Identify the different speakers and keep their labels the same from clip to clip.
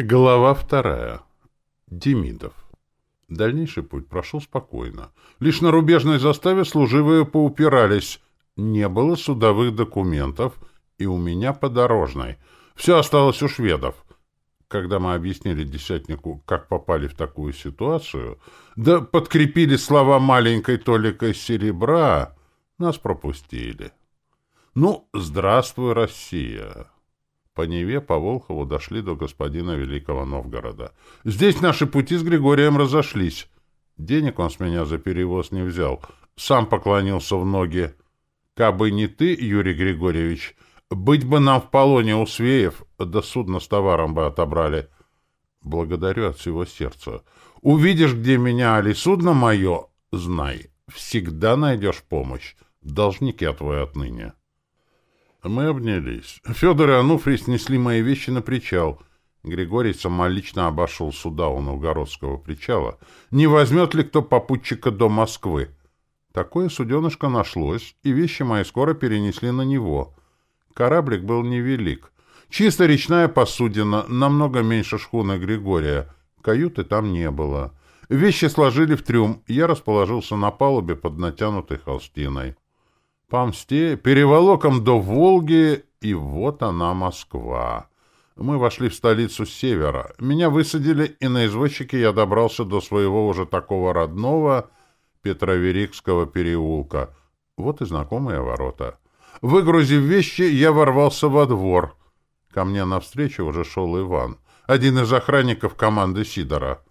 Speaker 1: Глава вторая. Демидов. Дальнейший путь прошел спокойно. Лишь на рубежной заставе служивые поупирались. Не было судовых документов, и у меня подорожной. Все осталось у шведов. Когда мы объяснили десятнику, как попали в такую ситуацию, да подкрепили слова маленькой толикой серебра, нас пропустили. Ну, здравствуй, Россия! По Неве, по Волхову дошли до господина Великого Новгорода. Здесь наши пути с Григорием разошлись. Денег он с меня за перевоз не взял. Сам поклонился в ноги. Кабы не ты, Юрий Григорьевич, быть бы нам в полоне у Свеев, да судно с товаром бы отобрали. Благодарю от всего сердца. Увидишь, где меня, али судно мое, знай, всегда найдешь помощь. Должник я твой отныне. Мы обнялись. Федор и Ануфрий снесли мои вещи на причал. Григорий самолично обошел суда у Новгородского причала. Не возьмет ли кто попутчика до Москвы? Такое суденышко нашлось, и вещи мои скоро перенесли на него. Кораблик был невелик. Чисто речная посудина, намного меньше шхуны Григория. Каюты там не было. Вещи сложили в трюм, я расположился на палубе под натянутой холстиной. По мсте, переволоком до Волги, и вот она, Москва. Мы вошли в столицу севера. Меня высадили, и на извозчике я добрался до своего уже такого родного Петроверикского переулка. Вот и знакомые ворота. Выгрузив вещи, я ворвался во двор. Ко мне навстречу уже шел Иван, один из охранников команды Сидора.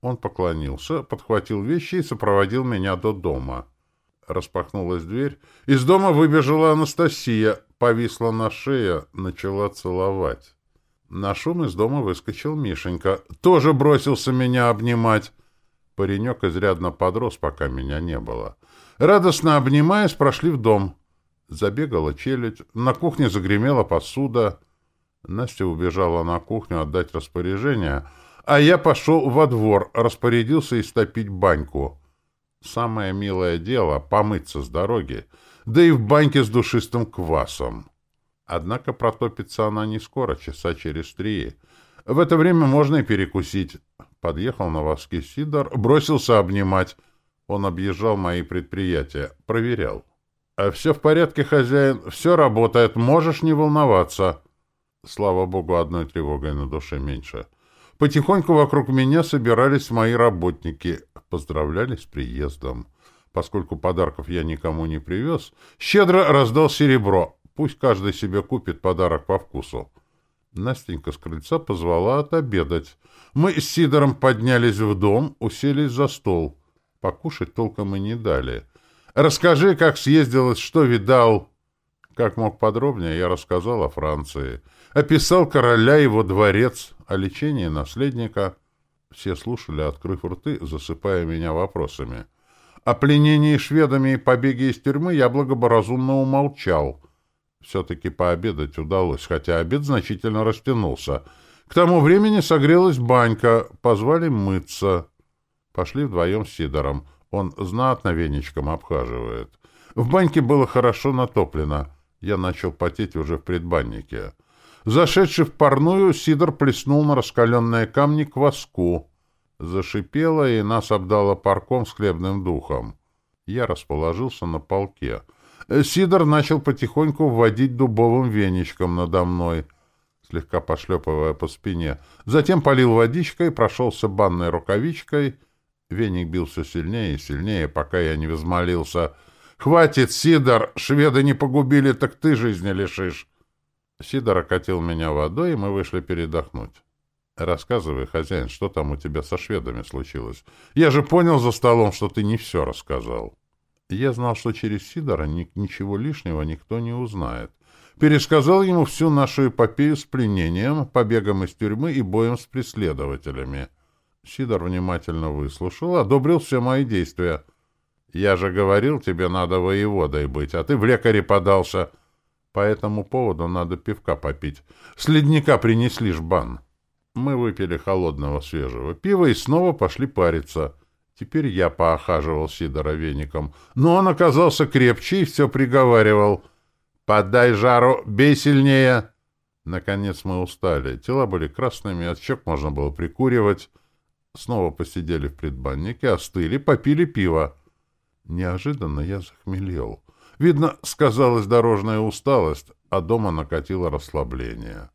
Speaker 1: Он поклонился, подхватил вещи и сопроводил меня до дома. Распахнулась дверь. Из дома выбежала Анастасия, повисла на шее, начала целовать. На шум из дома выскочил Мишенька. Тоже бросился меня обнимать. Паренек изрядно подрос, пока меня не было. Радостно обнимаясь, прошли в дом. Забегала челядь. На кухне загремела посуда. Настя убежала на кухню отдать распоряжение, а я пошел во двор, распорядился истопить баньку. Самое милое дело — помыться с дороги, да и в баньке с душистым квасом. Однако протопится она не скоро, часа через три. В это время можно и перекусить. Подъехал на воске Сидор, бросился обнимать. Он объезжал мои предприятия, проверял. «А все в порядке, хозяин, все работает, можешь не волноваться». Слава богу, одной тревогой на душе меньше. Потихоньку вокруг меня собирались мои работники, поздравляли с приездом. Поскольку подарков я никому не привез, щедро раздал серебро. Пусть каждый себе купит подарок по вкусу. Настенька с крыльца позвала отобедать. Мы с Сидором поднялись в дом, уселись за стол. Покушать толком и не дали. «Расскажи, как съездилось, что видал?» Как мог подробнее, я рассказал о Франции. Описал короля, его дворец, о лечении наследника. Все слушали, открыв рты, засыпая меня вопросами. О пленении шведами и побеге из тюрьмы я благоразумно умолчал. Все-таки пообедать удалось, хотя обед значительно растянулся. К тому времени согрелась банька, позвали мыться. Пошли вдвоем с Сидором. Он знатно веничком обхаживает. В баньке было хорошо натоплено. Я начал потеть уже в предбаннике. Зашедший в парную, Сидор плеснул на раскаленные камни кваску. Зашипело, и нас обдало парком с хлебным духом. Я расположился на полке. Сидор начал потихоньку вводить дубовым веничком надо мной, слегка пошлепывая по спине. Затем полил водичкой, прошелся банной рукавичкой. Веник бил все сильнее и сильнее, пока я не возмолился. «Хватит, Сидор! Шведы не погубили, так ты жизни лишишь!» Сидор окатил меня водой, и мы вышли передохнуть. Рассказывай, хозяин, что там у тебя со шведами случилось. Я же понял за столом, что ты не все рассказал. Я знал, что через Сидора ни ничего лишнего никто не узнает. Пересказал ему всю нашу эпопею с пленением, побегом из тюрьмы и боем с преследователями. Сидор внимательно выслушал, одобрил все мои действия. «Я же говорил, тебе надо воеводой быть, а ты в лекаре подался. По этому поводу надо пивка попить. С ледника принесли жбан». Мы выпили холодного свежего пива и снова пошли париться. Теперь я поохаживал Сидора веником, но он оказался крепче и все приговаривал. «Подай жару, бей сильнее!» Наконец мы устали. Тела были красными, от щек можно было прикуривать. Снова посидели в предбаннике, остыли, попили пиво. Неожиданно я захмелел. Видно, сказалась дорожная усталость, а дома накатило расслабление.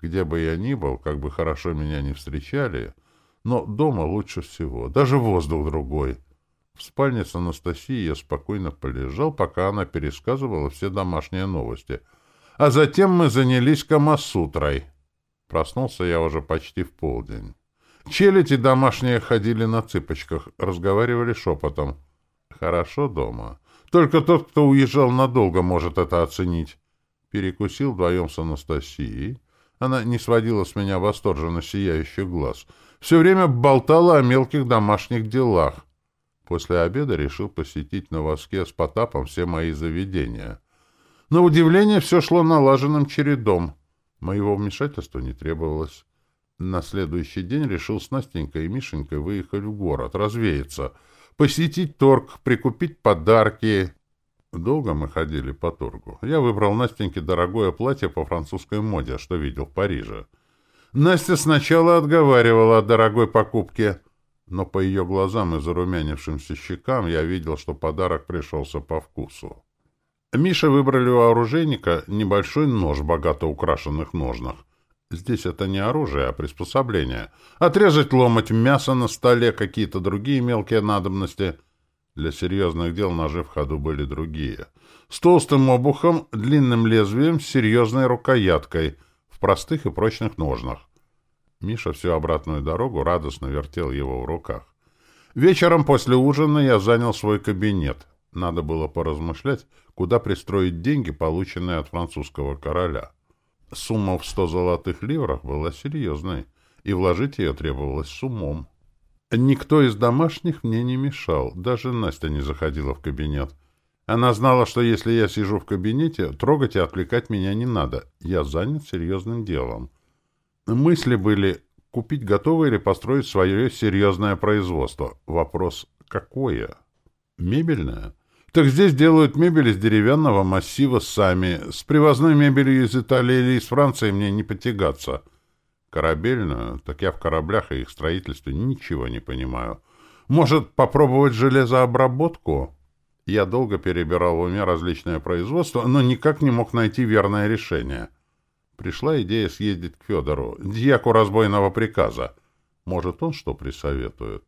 Speaker 1: Где бы я ни был, как бы хорошо меня не встречали, но дома лучше всего, даже воздух другой. В спальне с Анастасией я спокойно полежал, пока она пересказывала все домашние новости. А затем мы занялись Камасутрой. Проснулся я уже почти в полдень. Челяди домашние ходили на цыпочках, разговаривали шепотом. Хорошо дома. Только тот, кто уезжал надолго, может это оценить. Перекусил вдвоем с Анастасией. Она не сводила с меня восторженно сияющих глаз. Все время болтала о мелких домашних делах. После обеда решил посетить на воске с Потапом все мои заведения. На удивление все шло налаженным чередом. Моего вмешательства не требовалось. На следующий день решил с Настенькой и Мишенькой выехать в город, развеяться, посетить торг, прикупить подарки. Долго мы ходили по торгу. Я выбрал Настеньке дорогое платье по французской моде, что видел в Париже. Настя сначала отговаривала от дорогой покупки, но по ее глазам и зарумянившимся щекам я видел, что подарок пришелся по вкусу. Миша выбрали у оружейника небольшой нож богато украшенных ножнах. Здесь это не оружие, а приспособление. Отрезать ломоть мяса на столе, какие-то другие мелкие надобности. Для серьезных дел ножи в ходу были другие. С толстым обухом, длинным лезвием, с серьезной рукояткой, в простых и прочных ножнах. Миша всю обратную дорогу радостно вертел его в руках. Вечером после ужина я занял свой кабинет. Надо было поразмышлять, куда пристроить деньги, полученные от французского короля. Сумма в сто золотых ливров была серьезной, и вложить ее требовалось с умом. Никто из домашних мне не мешал, даже Настя не заходила в кабинет. Она знала, что если я сижу в кабинете, трогать и отвлекать меня не надо. Я занят серьезным делом. Мысли были купить готовое или построить свое серьезное производство. Вопрос какое? Мебельное? Так здесь делают мебель из деревянного массива сами. С привозной мебелью из Италии или из Франции мне не потягаться. Корабельную? Так я в кораблях и их строительстве ничего не понимаю. Может, попробовать железообработку? Я долго перебирал в уме различные производства, но никак не мог найти верное решение. Пришла идея съездить к Федору, дьяку разбойного приказа. Может, он что присоветует?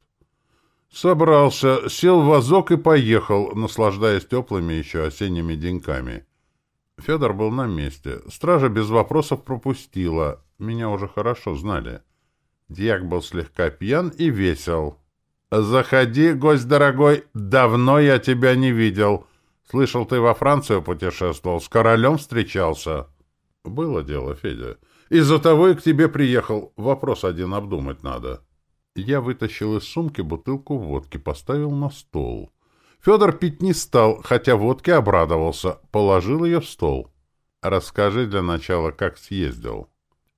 Speaker 1: Собрался, сел в вазок и поехал, наслаждаясь теплыми еще осенними деньками. Федор был на месте. Стража без вопросов пропустила. Меня уже хорошо знали. Дьяк был слегка пьян и весел. «Заходи, гость дорогой, давно я тебя не видел. Слышал, ты во Францию путешествовал, с королем встречался». «Было дело, Федя. Из-за того и к тебе приехал. Вопрос один обдумать надо». Я вытащил из сумки бутылку водки, поставил на стол. Федор пить не стал, хотя водке обрадовался, положил ее в стол. «Расскажи для начала, как съездил».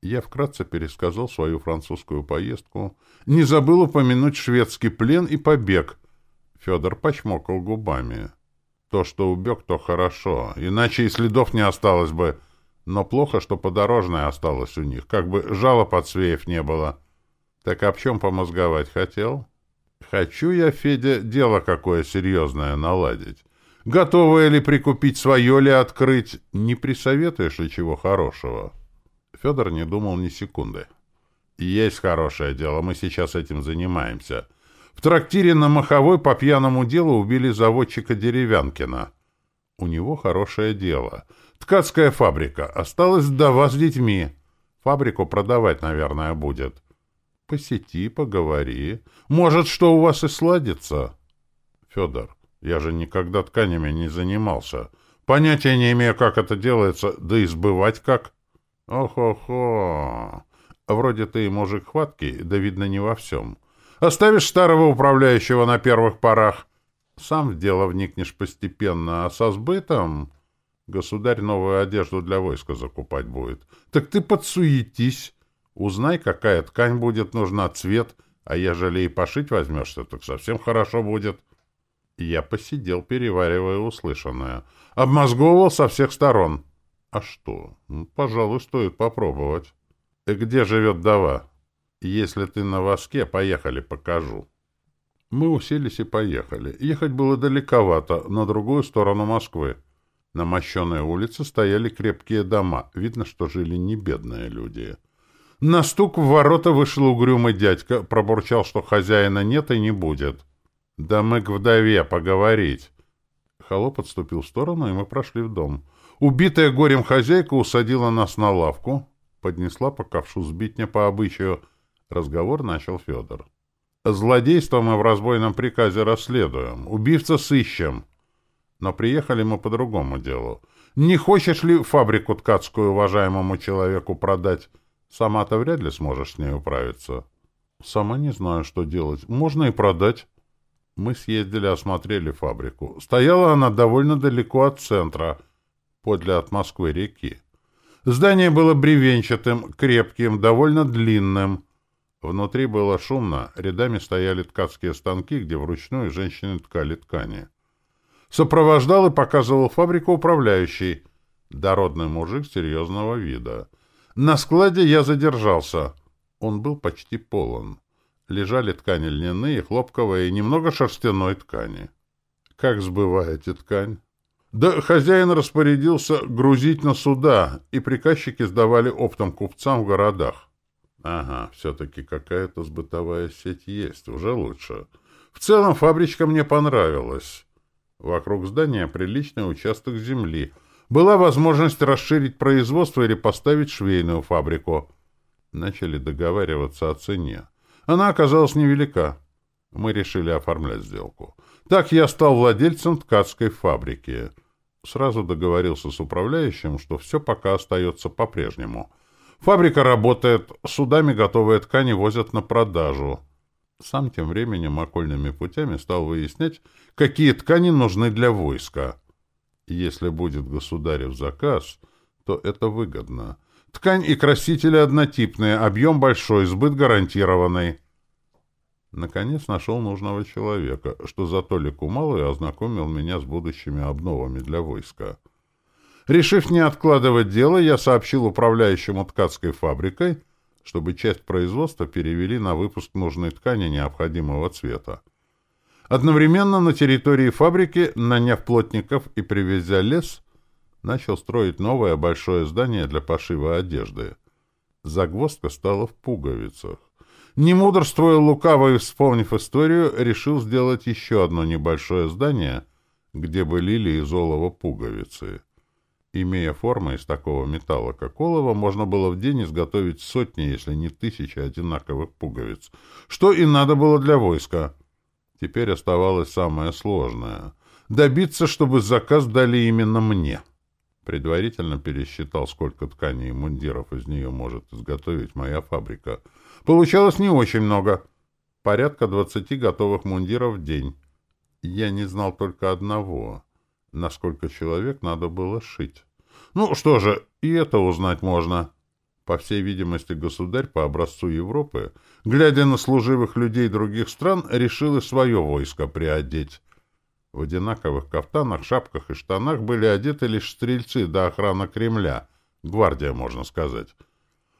Speaker 1: Я вкратце пересказал свою французскую поездку, не забыл упомянуть шведский плен и побег. Федор почмокал губами. То, что убег, то хорошо, иначе и следов не осталось бы. Но плохо, что подорожное осталось у них, как бы жалоб от свеев не было. Так об чем помозговать хотел? Хочу я, Федя, дело какое серьезное наладить. Готовое ли прикупить свое ли открыть? Не присоветуешь ли чего хорошего? Федор не думал ни секунды. Есть хорошее дело, мы сейчас этим занимаемся. В трактире на Маховой по пьяному делу убили заводчика Деревянкина. У него хорошее дело. Ткацкая фабрика. Осталось вдова с детьми. Фабрику продавать, наверное, будет. Посети, поговори. Может, что у вас и сладится? Федор, я же никогда тканями не занимался. Понятия не имею, как это делается, да и сбывать как. Ох-охо. Вроде ты и мужик хваткий, да видно не во всем. Оставишь старого управляющего на первых порах. Сам в дело вникнешь постепенно, а со сбытом... Государь новую одежду для войска закупать будет. Так ты подсуетись. Узнай, какая ткань будет нужна, цвет, а ежели и пошить возьмешься, так совсем хорошо будет. Я посидел, переваривая услышанное. Обмозговывал со всех сторон. А что? Ну, пожалуй, стоит попробовать. И где живет Дава? Если ты на воске, поехали, покажу. Мы уселись и поехали. Ехать было далековато, на другую сторону Москвы. На мощенной улице стояли крепкие дома. Видно, что жили не бедные люди. На стук в ворота вышел угрюмый дядька, пробурчал, что хозяина нет и не будет. «Да мы к вдове поговорить». Холоп отступил в сторону, и мы прошли в дом. Убитая горем хозяйка усадила нас на лавку, поднесла по ковшу сбитня по обычаю. Разговор начал Федор. «Злодейство мы в разбойном приказе расследуем, убивца сыщем. Но приехали мы по другому делу. Не хочешь ли фабрику ткацкую уважаемому человеку продать? Сама-то вряд ли сможешь с ней управиться». «Сама не знаю, что делать. Можно и продать». Мы съездили, осмотрели фабрику. Стояла она довольно далеко от центра, подле от Москвы реки. Здание было бревенчатым, крепким, довольно длинным. Внутри было шумно, рядами стояли ткацкие станки, где вручную женщины ткали ткани. Сопровождал и показывал фабрику управляющий, дородный мужик серьезного вида. На складе я задержался. Он был почти полон лежали ткани льняные, хлопковые и немного шерстяной ткани. Как сбываете ткань? Да хозяин распорядился грузить на суда, и приказчики сдавали оптом купцам в городах. Ага, все-таки какая-то сбытовая сеть есть, уже лучше. В целом фабричка мне понравилась. Вокруг здания приличный участок земли. Была возможность расширить производство или поставить швейную фабрику. Начали договариваться о цене. Она оказалась невелика. Мы решили оформлять сделку. Так я стал владельцем ткацкой фабрики. Сразу договорился с управляющим, что все пока остается по-прежнему. Фабрика работает, судами готовые ткани возят на продажу. Сам тем временем окольными путями стал выяснять, какие ткани нужны для войска. Если будет государев заказ, то это выгодно. Ткань и красители однотипные, объем большой, сбыт гарантированный. Наконец нашел нужного человека, что за толику малую ознакомил меня с будущими обновами для войска. Решив не откладывать дело, я сообщил управляющему ткацкой фабрикой, чтобы часть производства перевели на выпуск нужной ткани необходимого цвета. Одновременно на территории фабрики, наняв плотников и привезя лес, начал строить новое большое здание для пошива одежды. Загвоздка стала в пуговицах. Не мудрствуя лукаво и вспомнив историю, решил сделать еще одно небольшое здание, где бы лили из олова пуговицы. Имея формы из такого металла, как олово, можно было в день изготовить сотни, если не тысячи одинаковых пуговиц, что и надо было для войска. Теперь оставалось самое сложное — добиться, чтобы заказ дали именно мне. Предварительно пересчитал, сколько тканей и мундиров из нее может изготовить моя фабрика. Получалось не очень много. Порядка двадцати готовых мундиров в день. Я не знал только одного. Насколько человек надо было шить. Ну что же, и это узнать можно. По всей видимости, государь по образцу Европы, глядя на служивых людей других стран, решил и свое войско приодеть. В одинаковых кафтанах, шапках и штанах были одеты лишь стрельцы до охраны Кремля, гвардия, можно сказать.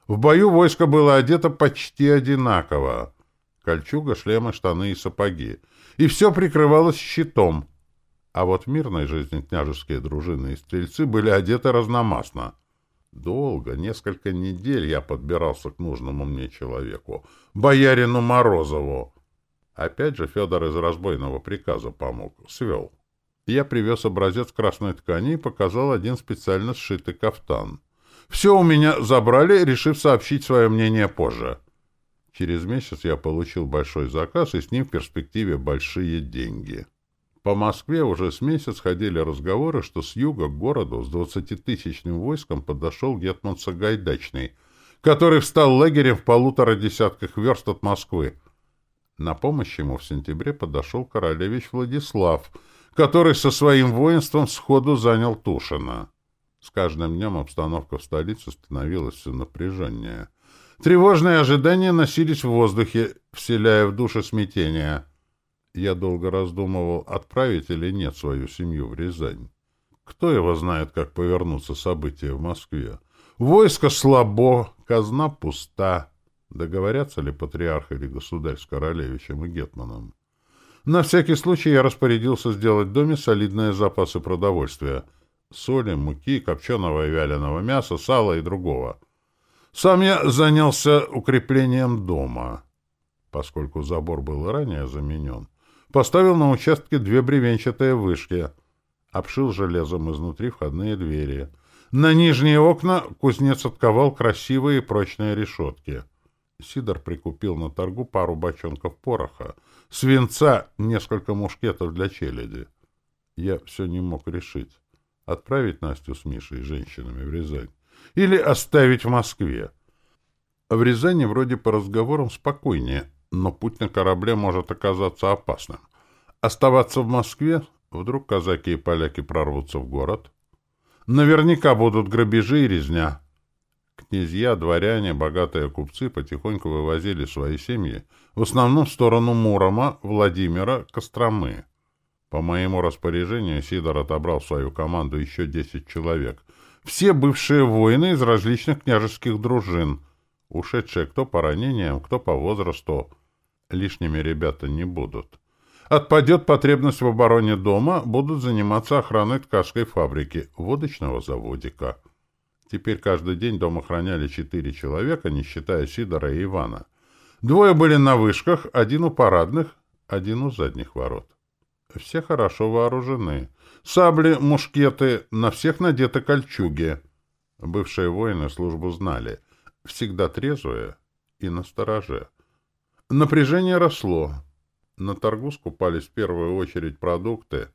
Speaker 1: В бою войско было одето почти одинаково. Кольчуга, шлемы, штаны и сапоги. И все прикрывалось щитом. А вот в мирной жизни княжеские дружины и стрельцы были одеты разномастно. Долго, несколько недель я подбирался к нужному мне человеку, боярину Морозову. Опять же Федор из разбойного приказа помог, свел. Я привез образец красной ткани и показал один специально сшитый кафтан. Все у меня забрали, решив сообщить свое мнение позже. Через месяц я получил большой заказ, и с ним в перспективе большие деньги. По Москве уже с месяц ходили разговоры, что с юга к городу с двадцатитысячным войском подошел Гетман Сагайдачный, который встал лагерем в полутора десятках верст от Москвы. На помощь ему в сентябре подошел королевич Владислав, который со своим воинством сходу занял Тушино. С каждым днем обстановка в столице становилась все напряженнее. Тревожные ожидания носились в воздухе, вселяя в душе смятение. Я долго раздумывал, отправить или нет свою семью в Рязань. Кто его знает, как повернутся события в Москве? Войско слабо, казна пуста. Договорятся ли патриарх или государь с королевичем и гетманом? На всякий случай я распорядился сделать в доме солидные запасы продовольствия. Соли, муки, копченого и вяленого мяса, сала и другого. Сам я занялся укреплением дома. Поскольку забор был ранее заменен, поставил на участке две бревенчатые вышки, обшил железом изнутри входные двери. На нижние окна кузнец отковал красивые прочные решетки. Сидор прикупил на торгу пару бочонков пороха, свинца, несколько мушкетов для челяди. Я все не мог решить, отправить Настю с Мишей женщинами в Рязань или оставить в Москве. В Рязани вроде по разговорам спокойнее, но путь на корабле может оказаться опасным. Оставаться в Москве, вдруг казаки и поляки прорвутся в город. Наверняка будут грабежи и резня. Князья, дворяне, богатые купцы потихоньку вывозили свои семьи, в основном в сторону Мурома, Владимира, Костромы. По моему распоряжению Сидор отобрал в свою команду еще десять человек. Все бывшие воины из различных княжеских дружин, ушедшие кто по ранениям, кто по возрасту. Лишними ребята не будут. Отпадет потребность в обороне дома, будут заниматься охраной ткацкой фабрики, водочного заводика. Теперь каждый день дом охраняли четыре человека, не считая Сидора и Ивана. Двое были на вышках, один у парадных, один у задних ворот. Все хорошо вооружены. Сабли, мушкеты, на всех надеты кольчуги. Бывшие воины службу знали. Всегда трезвые и настороже. Напряжение росло. На торгу скупались в первую очередь продукты.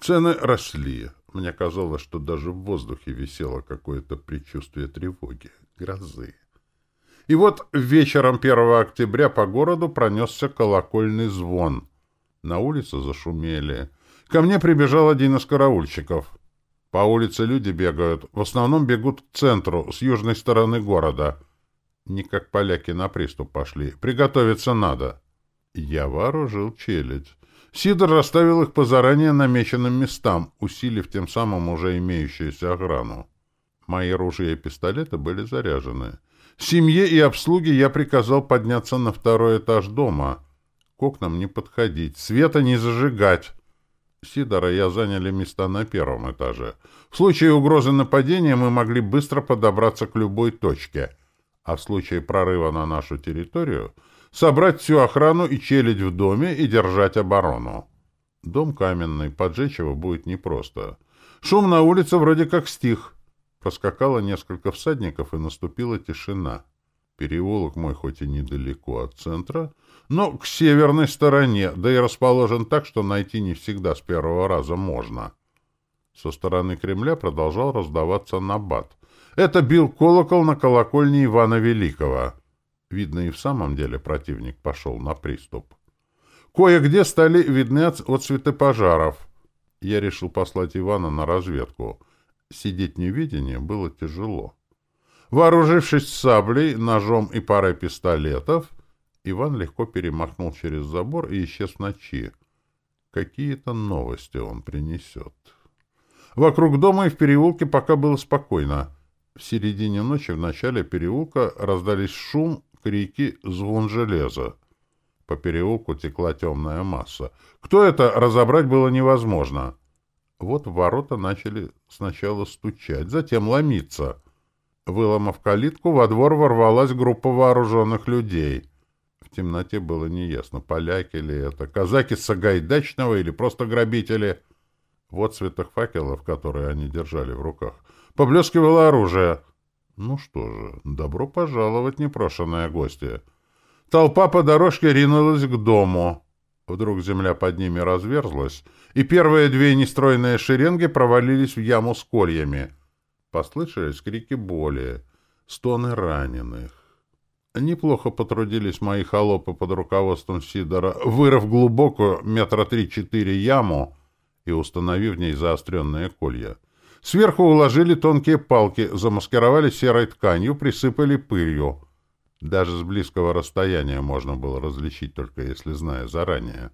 Speaker 1: Цены росли. Мне казалось, что даже в воздухе висело какое-то предчувствие тревоги, грозы. И вот вечером 1 октября по городу пронесся колокольный звон. На улице зашумели. Ко мне прибежал один из караульщиков. По улице люди бегают. В основном бегут к центру, с южной стороны города. Не как поляки на приступ пошли. Приготовиться надо. Я вооружил челядь. Сидор расставил их по заранее намеченным местам, усилив тем самым уже имеющуюся охрану. Мои ружья и пистолеты были заряжены. Семье и обслуге я приказал подняться на второй этаж дома. К окнам не подходить, света не зажигать. Сидора я заняли места на первом этаже. В случае угрозы нападения мы могли быстро подобраться к любой точке, а в случае прорыва на нашу территорию — собрать всю охрану и челядь в доме и держать оборону. Дом каменный, поджечь его будет непросто. Шум на улице вроде как стих. Проскакало несколько всадников, и наступила тишина. Переулок мой хоть и недалеко от центра, но к северной стороне, да и расположен так, что найти не всегда с первого раза можно. Со стороны Кремля продолжал раздаваться набат. Это бил колокол на колокольне Ивана Великого — Видно, и в самом деле противник пошел на приступ. Кое-где стали видны отцветы пожаров. Я решил послать Ивана на разведку. Сидеть в было тяжело. Вооружившись саблей, ножом и парой пистолетов, Иван легко перемахнул через забор и исчез в ночи. Какие-то новости он принесет. Вокруг дома и в переулке пока было спокойно. В середине ночи в начале переулка раздались шум крики, звон железа. По переулку текла темная масса. Кто это, разобрать было невозможно. Вот ворота начали сначала стучать, затем ломиться. Выломав калитку, во двор ворвалась группа вооруженных людей. В темноте было неясно, поляки ли это, казаки Сагайдачного или просто грабители. Вот светах факелов, которые они держали в руках. Поблескивало оружие. Ну что же, добро пожаловать, непрошенные гости. Толпа по дорожке ринулась к дому. Вдруг земля под ними разверзлась, и первые две нестройные шеренги провалились в яму с кольями. Послышались крики боли, стоны раненых. Неплохо потрудились мои холопы под руководством Сидора, вырыв глубокую метра три-четыре яму и установив в ней заостренные колья. Сверху уложили тонкие палки, замаскировали серой тканью, присыпали пылью. Даже с близкого расстояния можно было различить, только если зная заранее.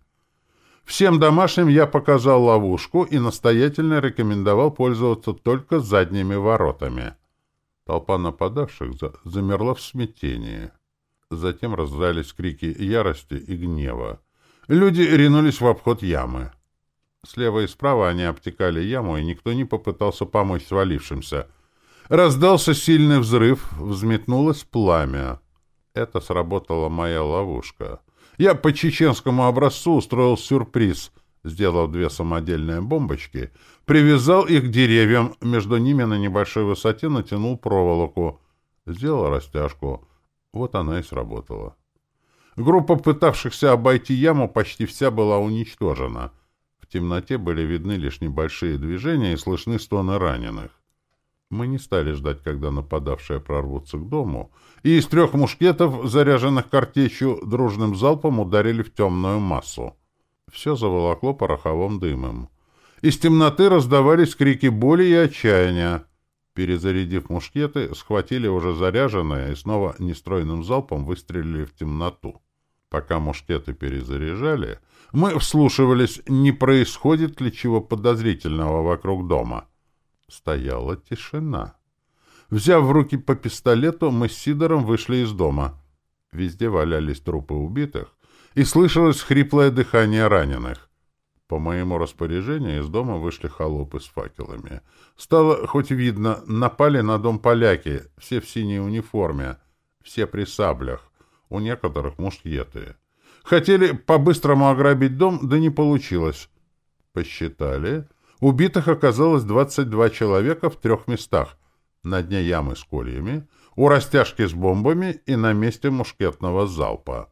Speaker 1: Всем домашним я показал ловушку и настоятельно рекомендовал пользоваться только задними воротами. Толпа нападавших замерла в смятении. Затем раздались крики ярости и гнева. Люди ринулись в обход ямы. Слева и справа они обтекали яму, и никто не попытался помочь свалившимся. Раздался сильный взрыв, взметнулось пламя. Это сработала моя ловушка. Я по чеченскому образцу устроил сюрприз, сделав две самодельные бомбочки, привязал их к деревьям, между ними на небольшой высоте натянул проволоку, сделал растяжку. Вот она и сработала. Группа пытавшихся обойти яму почти вся была уничтожена. Темноте были видны лишь небольшие движения и слышны стоны раненых. Мы не стали ждать, когда нападавшие прорвутся к дому, и из трех мушкетов, заряженных картечью, дружным залпом ударили в темную массу. Все заволокло пороховым дымом. Из темноты раздавались крики боли и отчаяния. Перезарядив мушкеты, схватили уже заряженные и снова нестройным залпом выстрелили в темноту. Пока мушкеты перезаряжали, мы вслушивались, не происходит ли чего подозрительного вокруг дома. Стояла тишина. Взяв в руки по пистолету, мы с Сидором вышли из дома. Везде валялись трупы убитых, и слышалось хриплое дыхание раненых. По моему распоряжению из дома вышли холопы с факелами. Стало хоть видно, напали на дом поляки, все в синей униформе, все при саблях, у некоторых мушкеты. Хотели по-быстрому ограбить дом, да не получилось. Посчитали. Убитых оказалось 22 человека в трех местах. На дне ямы с кольями, у растяжки с бомбами и на месте мушкетного залпа.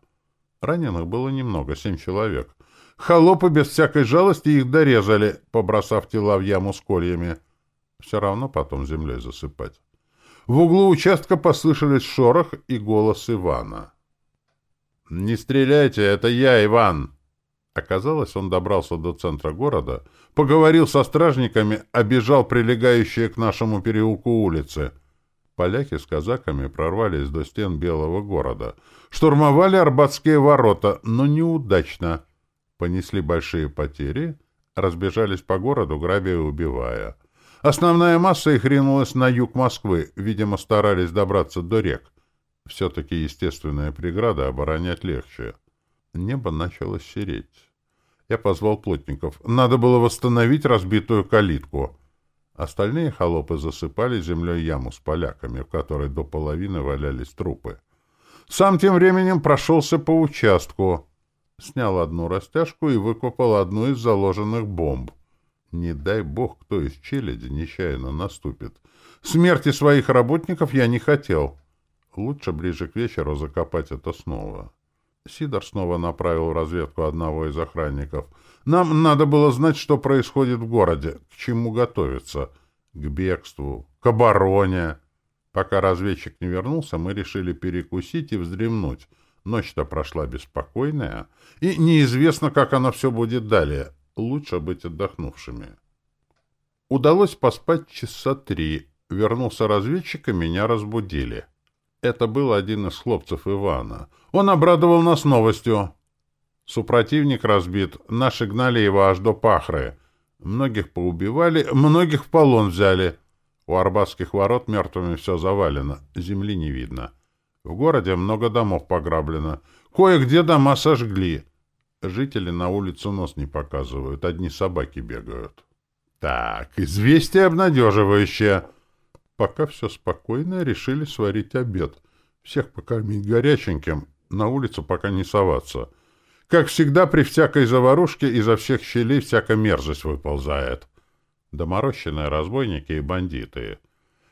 Speaker 1: Раненых было немного, семь человек. Холопы без всякой жалости их дорезали, побросав тела в яму с кольями. Все равно потом землей засыпать. В углу участка послышались шорох и голос Ивана. «Не стреляйте, это я, Иван!» Оказалось, он добрался до центра города, поговорил со стражниками, обежал прилегающие к нашему переулку улицы. Поляки с казаками прорвались до стен Белого города. Штурмовали Арбатские ворота, но неудачно. Понесли большие потери, разбежались по городу, грабя и убивая. Основная масса их ринулась на юг Москвы, видимо, старались добраться до рек. Все-таки естественная преграда оборонять легче. Небо начало сереть. Я позвал плотников. Надо было восстановить разбитую калитку. Остальные холопы засыпали землей яму с поляками, в которой до половины валялись трупы. Сам тем временем прошелся по участку, снял одну растяжку и выкопал одну из заложенных бомб. Не дай бог, кто из челяди нечаянно наступит. Смерти своих работников я не хотел. Лучше ближе к вечеру закопать это снова. Сидор снова направил разведку одного из охранников. Нам надо было знать, что происходит в городе, к чему готовиться. К бегству, к обороне. Пока разведчик не вернулся, мы решили перекусить и вздремнуть. Ночь-то прошла беспокойная, и неизвестно, как она все будет далее. Лучше быть отдохнувшими. Удалось поспать часа три. Вернулся разведчик, и меня разбудили. Это был один из хлопцев Ивана. Он обрадовал нас новостью. Супротивник разбит, наши гнали его аж до Пахры. Многих поубивали, многих в полон взяли. У Арбатских ворот мертвыми все завалено, земли не видно. В городе много домов пограблено. Кое-где дома сожгли. Жители на улицу нос не показывают, одни собаки бегают. Так, известие обнадеживающее. Пока все спокойно, решили сварить обед. Всех покормить горяченьким, на улицу пока не соваться. Как всегда, при всякой заварушке изо всех щелей всякая мерзость выползает. Доморощенные разбойники и бандиты.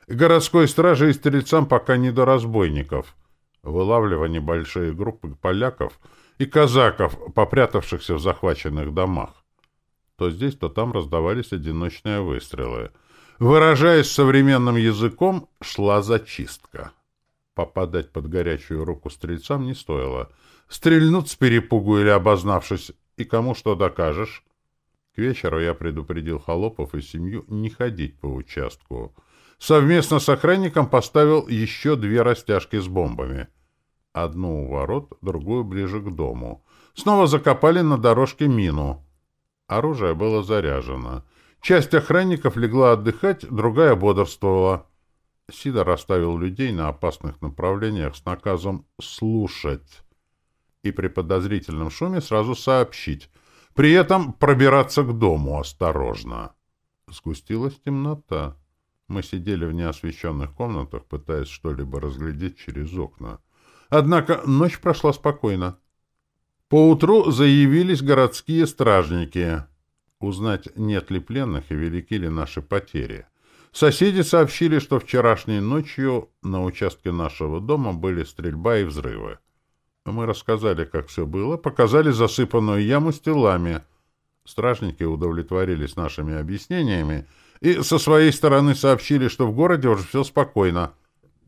Speaker 1: Городской страже и стрельцам пока не до разбойников. Вылавливая небольшие группы поляков и казаков, попрятавшихся в захваченных домах. То здесь, то там раздавались одиночные выстрелы — Выражаясь современным языком, шла зачистка. Попадать под горячую руку стрельцам не стоило. Стрельнут с перепугу или обознавшись, и кому что докажешь. К вечеру я предупредил холопов и семью не ходить по участку. Совместно с охранником поставил еще две растяжки с бомбами. Одну у ворот, другую ближе к дому. Снова закопали на дорожке мину. Оружие было заряжено. Часть охранников легла отдыхать, другая бодрствовала. Сидор оставил людей на опасных направлениях с наказом «слушать» и при подозрительном шуме сразу сообщить, при этом пробираться к дому осторожно. Сгустилась темнота. Мы сидели в неосвещенных комнатах, пытаясь что-либо разглядеть через окна. Однако ночь прошла спокойно. Поутру заявились городские стражники. Узнать, нет ли пленных и велики ли наши потери. Соседи сообщили, что вчерашней ночью на участке нашего дома были стрельба и взрывы. Мы рассказали, как все было, показали засыпанную яму с телами. Стражники удовлетворились нашими объяснениями и со своей стороны сообщили, что в городе уже все спокойно.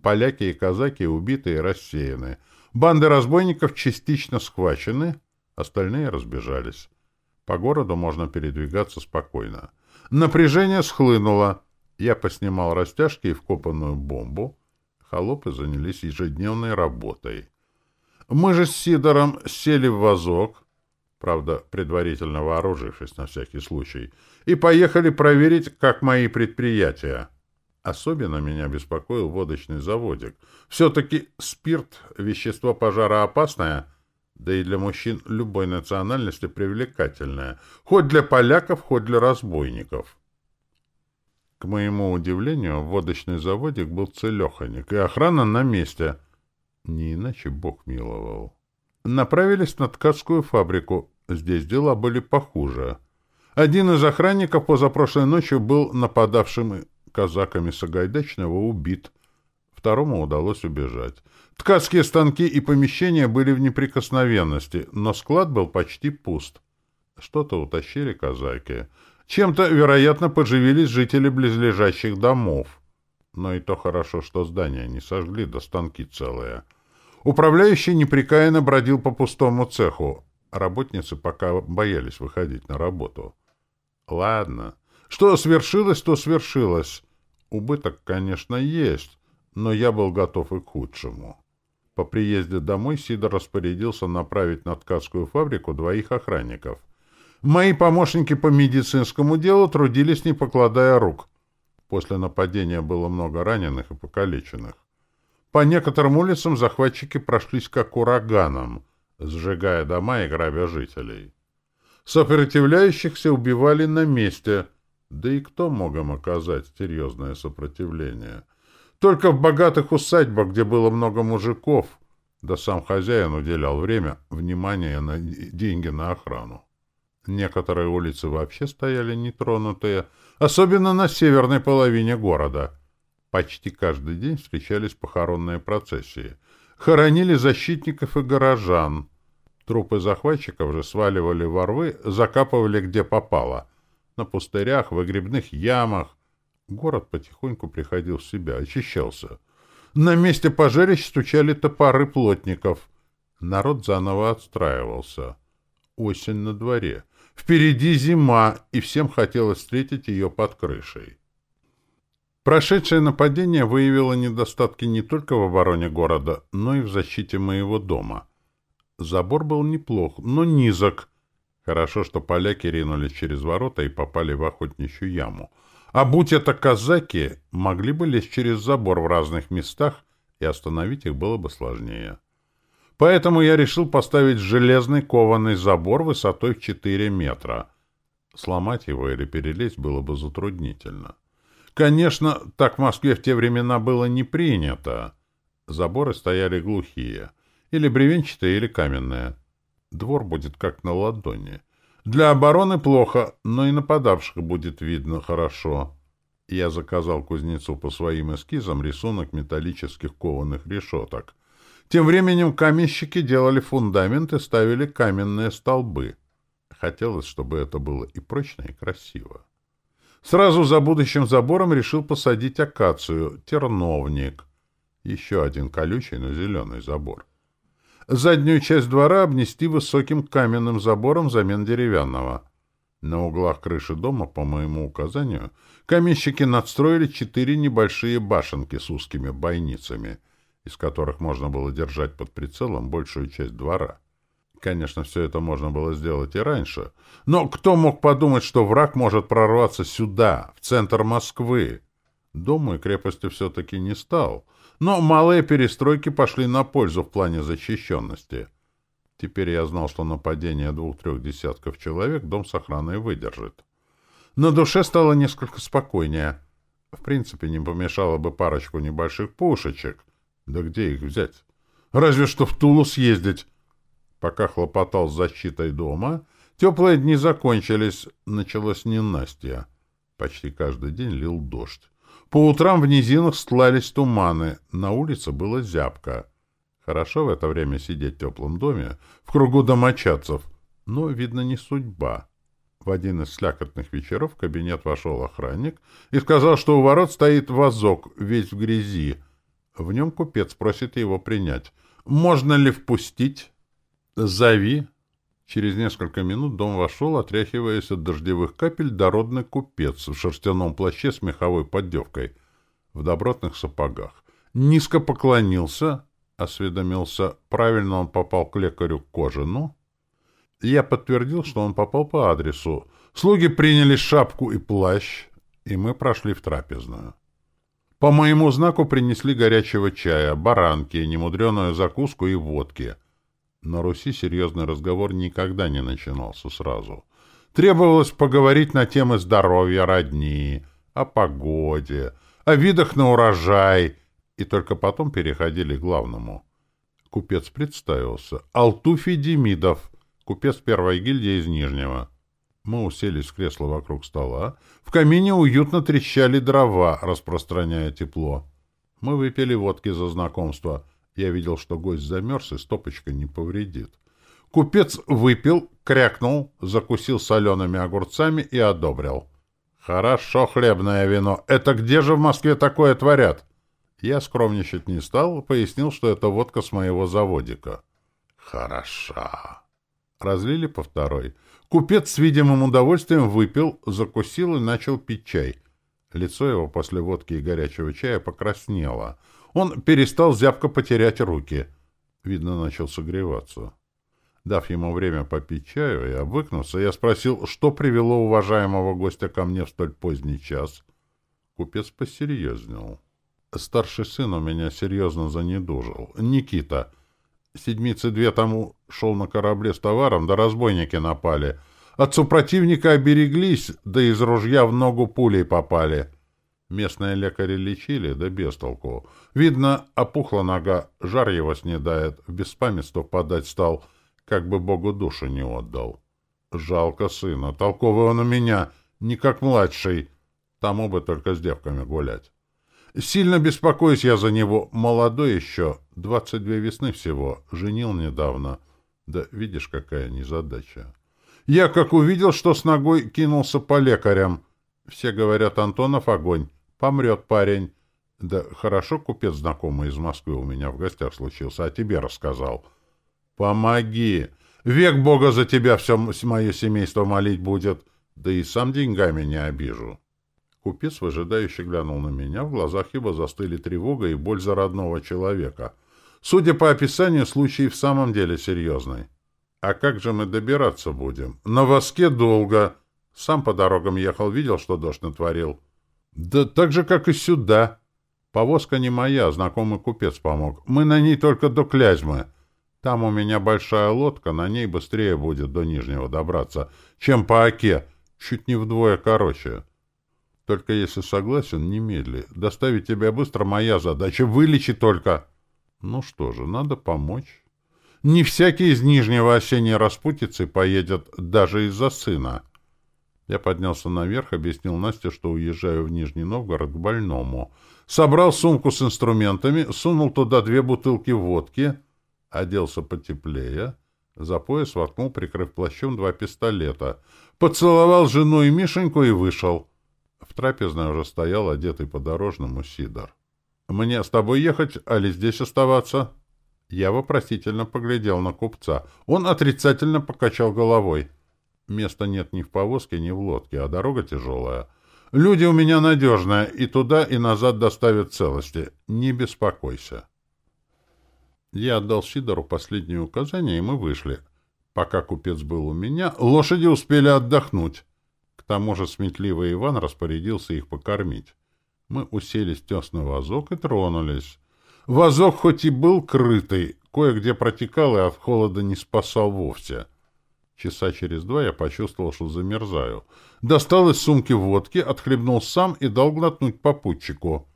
Speaker 1: Поляки и казаки убиты и рассеяны. Банды разбойников частично схвачены, остальные разбежались. По городу можно передвигаться спокойно. Напряжение схлынуло. Я поснимал растяжки и вкопанную бомбу. Холопы занялись ежедневной работой. Мы же с Сидором сели в вазок, правда, предварительно вооружившись на всякий случай, и поехали проверить, как мои предприятия. Особенно меня беспокоил водочный заводик. Все-таки спирт — вещество пожароопасное, да и для мужчин любой национальности привлекательное, хоть для поляков, хоть для разбойников. К моему удивлению, водочный заводик был целеханик, и охрана на месте. Не иначе Бог миловал. Направились на ткацкую фабрику. Здесь дела были похуже. Один из охранников позапрошлой ночью был нападавшим казаками Сагайдачного убит. Второму удалось убежать. Ткацкие станки и помещения были в неприкосновенности, но склад был почти пуст. Что-то утащили казаки. Чем-то, вероятно, поживились жители близлежащих домов. Но и то хорошо, что здания не сожгли, да станки целые. Управляющий непрекаянно бродил по пустому цеху. Работницы пока боялись выходить на работу. Ладно, что свершилось, то свершилось. Убыток, конечно, есть, но я был готов и к худшему. По приезде домой Сидор распорядился направить на ткацкую фабрику двоих охранников. Мои помощники по медицинскому делу трудились, не покладая рук. После нападения было много раненых и покалеченных. По некоторым улицам захватчики прошлись как ураганом, сжигая дома и грабя жителей. Сопротивляющихся убивали на месте — да и кто мог им оказать серьезное сопротивление? Только в богатых усадьбах, где было много мужиков, да сам хозяин уделял время, внимание на деньги на охрану. Некоторые улицы вообще стояли нетронутые, особенно на северной половине города. Почти каждый день встречались похоронные процессии. Хоронили защитников и горожан. Трупы захватчиков же сваливали во рвы, закапывали где попало — на пустырях, в грибных ямах. Город потихоньку приходил в себя, очищался. На месте пожарищ стучали топоры плотников. Народ заново отстраивался. Осень на дворе. Впереди зима, и всем хотелось встретить ее под крышей. Прошедшее нападение выявило недостатки не только в обороне города, но и в защите моего дома. Забор был неплох, но низок, Хорошо, что поляки ринулись через ворота и попали в охотничью яму. А будь это казаки, могли бы лезть через забор в разных местах, и остановить их было бы сложнее. Поэтому я решил поставить железный кованый забор высотой в 4 метра. Сломать его или перелезть было бы затруднительно. Конечно, так в Москве в те времена было не принято. Заборы стояли глухие, или бревенчатые, или каменные. Двор будет как на ладони. Для обороны плохо, но и нападавших будет видно хорошо. Я заказал кузнецу по своим эскизам рисунок металлических кованых решеток. Тем временем каменщики делали фундамент и ставили каменные столбы. Хотелось, чтобы это было и прочно, и красиво. Сразу за будущим забором решил посадить акацию, терновник. Еще один колючий, но зеленый забор. Заднюю часть двора обнести высоким каменным забором взамен деревянного. На углах крыши дома, по моему указанию, каменщики надстроили четыре небольшие башенки с узкими бойницами, из которых можно было держать под прицелом большую часть двора. Конечно, все это можно было сделать и раньше. Но кто мог подумать, что враг может прорваться сюда, в центр Москвы? Дому и крепости все-таки не стал. Но малые перестройки пошли на пользу в плане защищенности. Теперь я знал, что нападение двух-трех десятков человек дом с охраной выдержит. На душе стало несколько спокойнее. В принципе, не помешало бы парочку небольших пушечек. Да где их взять? Разве что в Тулу съездить. Пока хлопотал с защитой дома, теплые дни закончились, началось ненастье. Почти каждый день лил дождь. По утрам в низинах стлались туманы, на улице было зябко. Хорошо в это время сидеть в теплом доме, в кругу домочадцев, но, видно, не судьба. В один из слякотных вечеров в кабинет вошел охранник и сказал, что у ворот стоит вазок, весь в грязи. В нем купец просит его принять. «Можно ли впустить?» «Зови». Через несколько минут дом вошел, отряхиваясь от дождевых капель, дородный купец в шерстяном плаще с меховой поддевкой, в добротных сапогах. Низко поклонился, осведомился, правильно он попал к лекарю Кожину. Я подтвердил, что он попал по адресу. Слуги приняли шапку и плащ, и мы прошли в трапезную. По моему знаку принесли горячего чая, баранки, немудреную закуску и водки. На Руси серьезный разговор никогда не начинался сразу. Требовалось поговорить на темы здоровья родни, о погоде, о видах на урожай — и только потом переходили к главному. Купец представился. Алтуфий Демидов, купец первой гильдии из Нижнего. Мы уселись в кресло вокруг стола. В камине уютно трещали дрова, распространяя тепло. Мы выпили водки за знакомство. Я видел, что гость замерз, и стопочка не повредит. Купец выпил, крякнул, закусил солеными огурцами и одобрил. «Хорошо хлебное вино. Это где же в Москве такое творят?» Я скромничать не стал, пояснил, что это водка с моего заводика. Хороша. Разлили по второй. Купец с видимым удовольствием выпил, закусил и начал пить чай. Лицо его после водки и горячего чая покраснело. Он перестал зябко потерять руки. Видно, начал согреваться. Дав ему время попить чаю и обвыкнуться, я спросил, что привело уважаемого гостя ко мне в столь поздний час. Купец посерьезнел. Старший сын у меня серьезно занедужил. Никита. Седмицы две тому шел на корабле с товаром, да разбойники напали. Отцу противника обереглись, да из ружья в ногу пулей попали. Местные лекари лечили, да без толку. Видно, опухла нога, жар его снедает, в беспамятство подать стал, как бы Богу душу не отдал. Жалко сына, толковый он у меня, не как младший. Тому бы только с девками гулять. Сильно беспокоюсь я за него. Молодой еще, двадцать две весны всего, женил недавно. Да видишь, какая незадача. Я, как увидел, что с ногой, кинулся по лекарям. Все говорят, Антонов огонь. Помрет парень. Да хорошо купец знакомый из Москвы у меня в гостях случился, а тебе рассказал. Помоги. Век Бога за тебя все мое семейство молить будет. Да и сам деньгами не обижу. Купец выжидающе глянул на меня, в глазах его застыли тревога и боль за родного человека. Судя по описанию, случай в самом деле серьезный. А как же мы добираться будем? На воске долго. Сам по дорогам ехал, видел, что дождь натворил. Да так же, как и сюда. Повозка не моя, знакомый купец помог. Мы на ней только до Клязьмы. Там у меня большая лодка, на ней быстрее будет до Нижнего добраться, чем по оке. Чуть не вдвое короче. Только если согласен, немедли. Доставить тебя быстро моя задача. Вылечи только. Ну что же, надо помочь. Не всякий из Нижнего осенней распутицы поедет даже из-за сына. Я поднялся наверх, объяснил Насте, что уезжаю в Нижний Новгород к больному. Собрал сумку с инструментами, сунул туда две бутылки водки, оделся потеплее, за пояс воткнул, прикрыв плащом, два пистолета, поцеловал жену и Мишеньку и вышел. В трапезной уже стоял одетый по-дорожному Сидор. «Мне с тобой ехать, а ли здесь оставаться?» Я вопросительно поглядел на купца. Он отрицательно покачал головой. «Места нет ни в повозке, ни в лодке, а дорога тяжелая. Люди у меня надежные, и туда, и назад доставят целости. Не беспокойся». Я отдал Сидору последние указания, и мы вышли. Пока купец был у меня, лошади успели отдохнуть. К тому же сметливый Иван распорядился их покормить. Мы уселись в тесный вазок и тронулись. Вазок хоть и был крытый, кое-где протекал и от холода не спасал вовсе. Часа через два я почувствовал, что замерзаю. Достал из сумки водки, отхлебнул сам и дал глотнуть попутчику.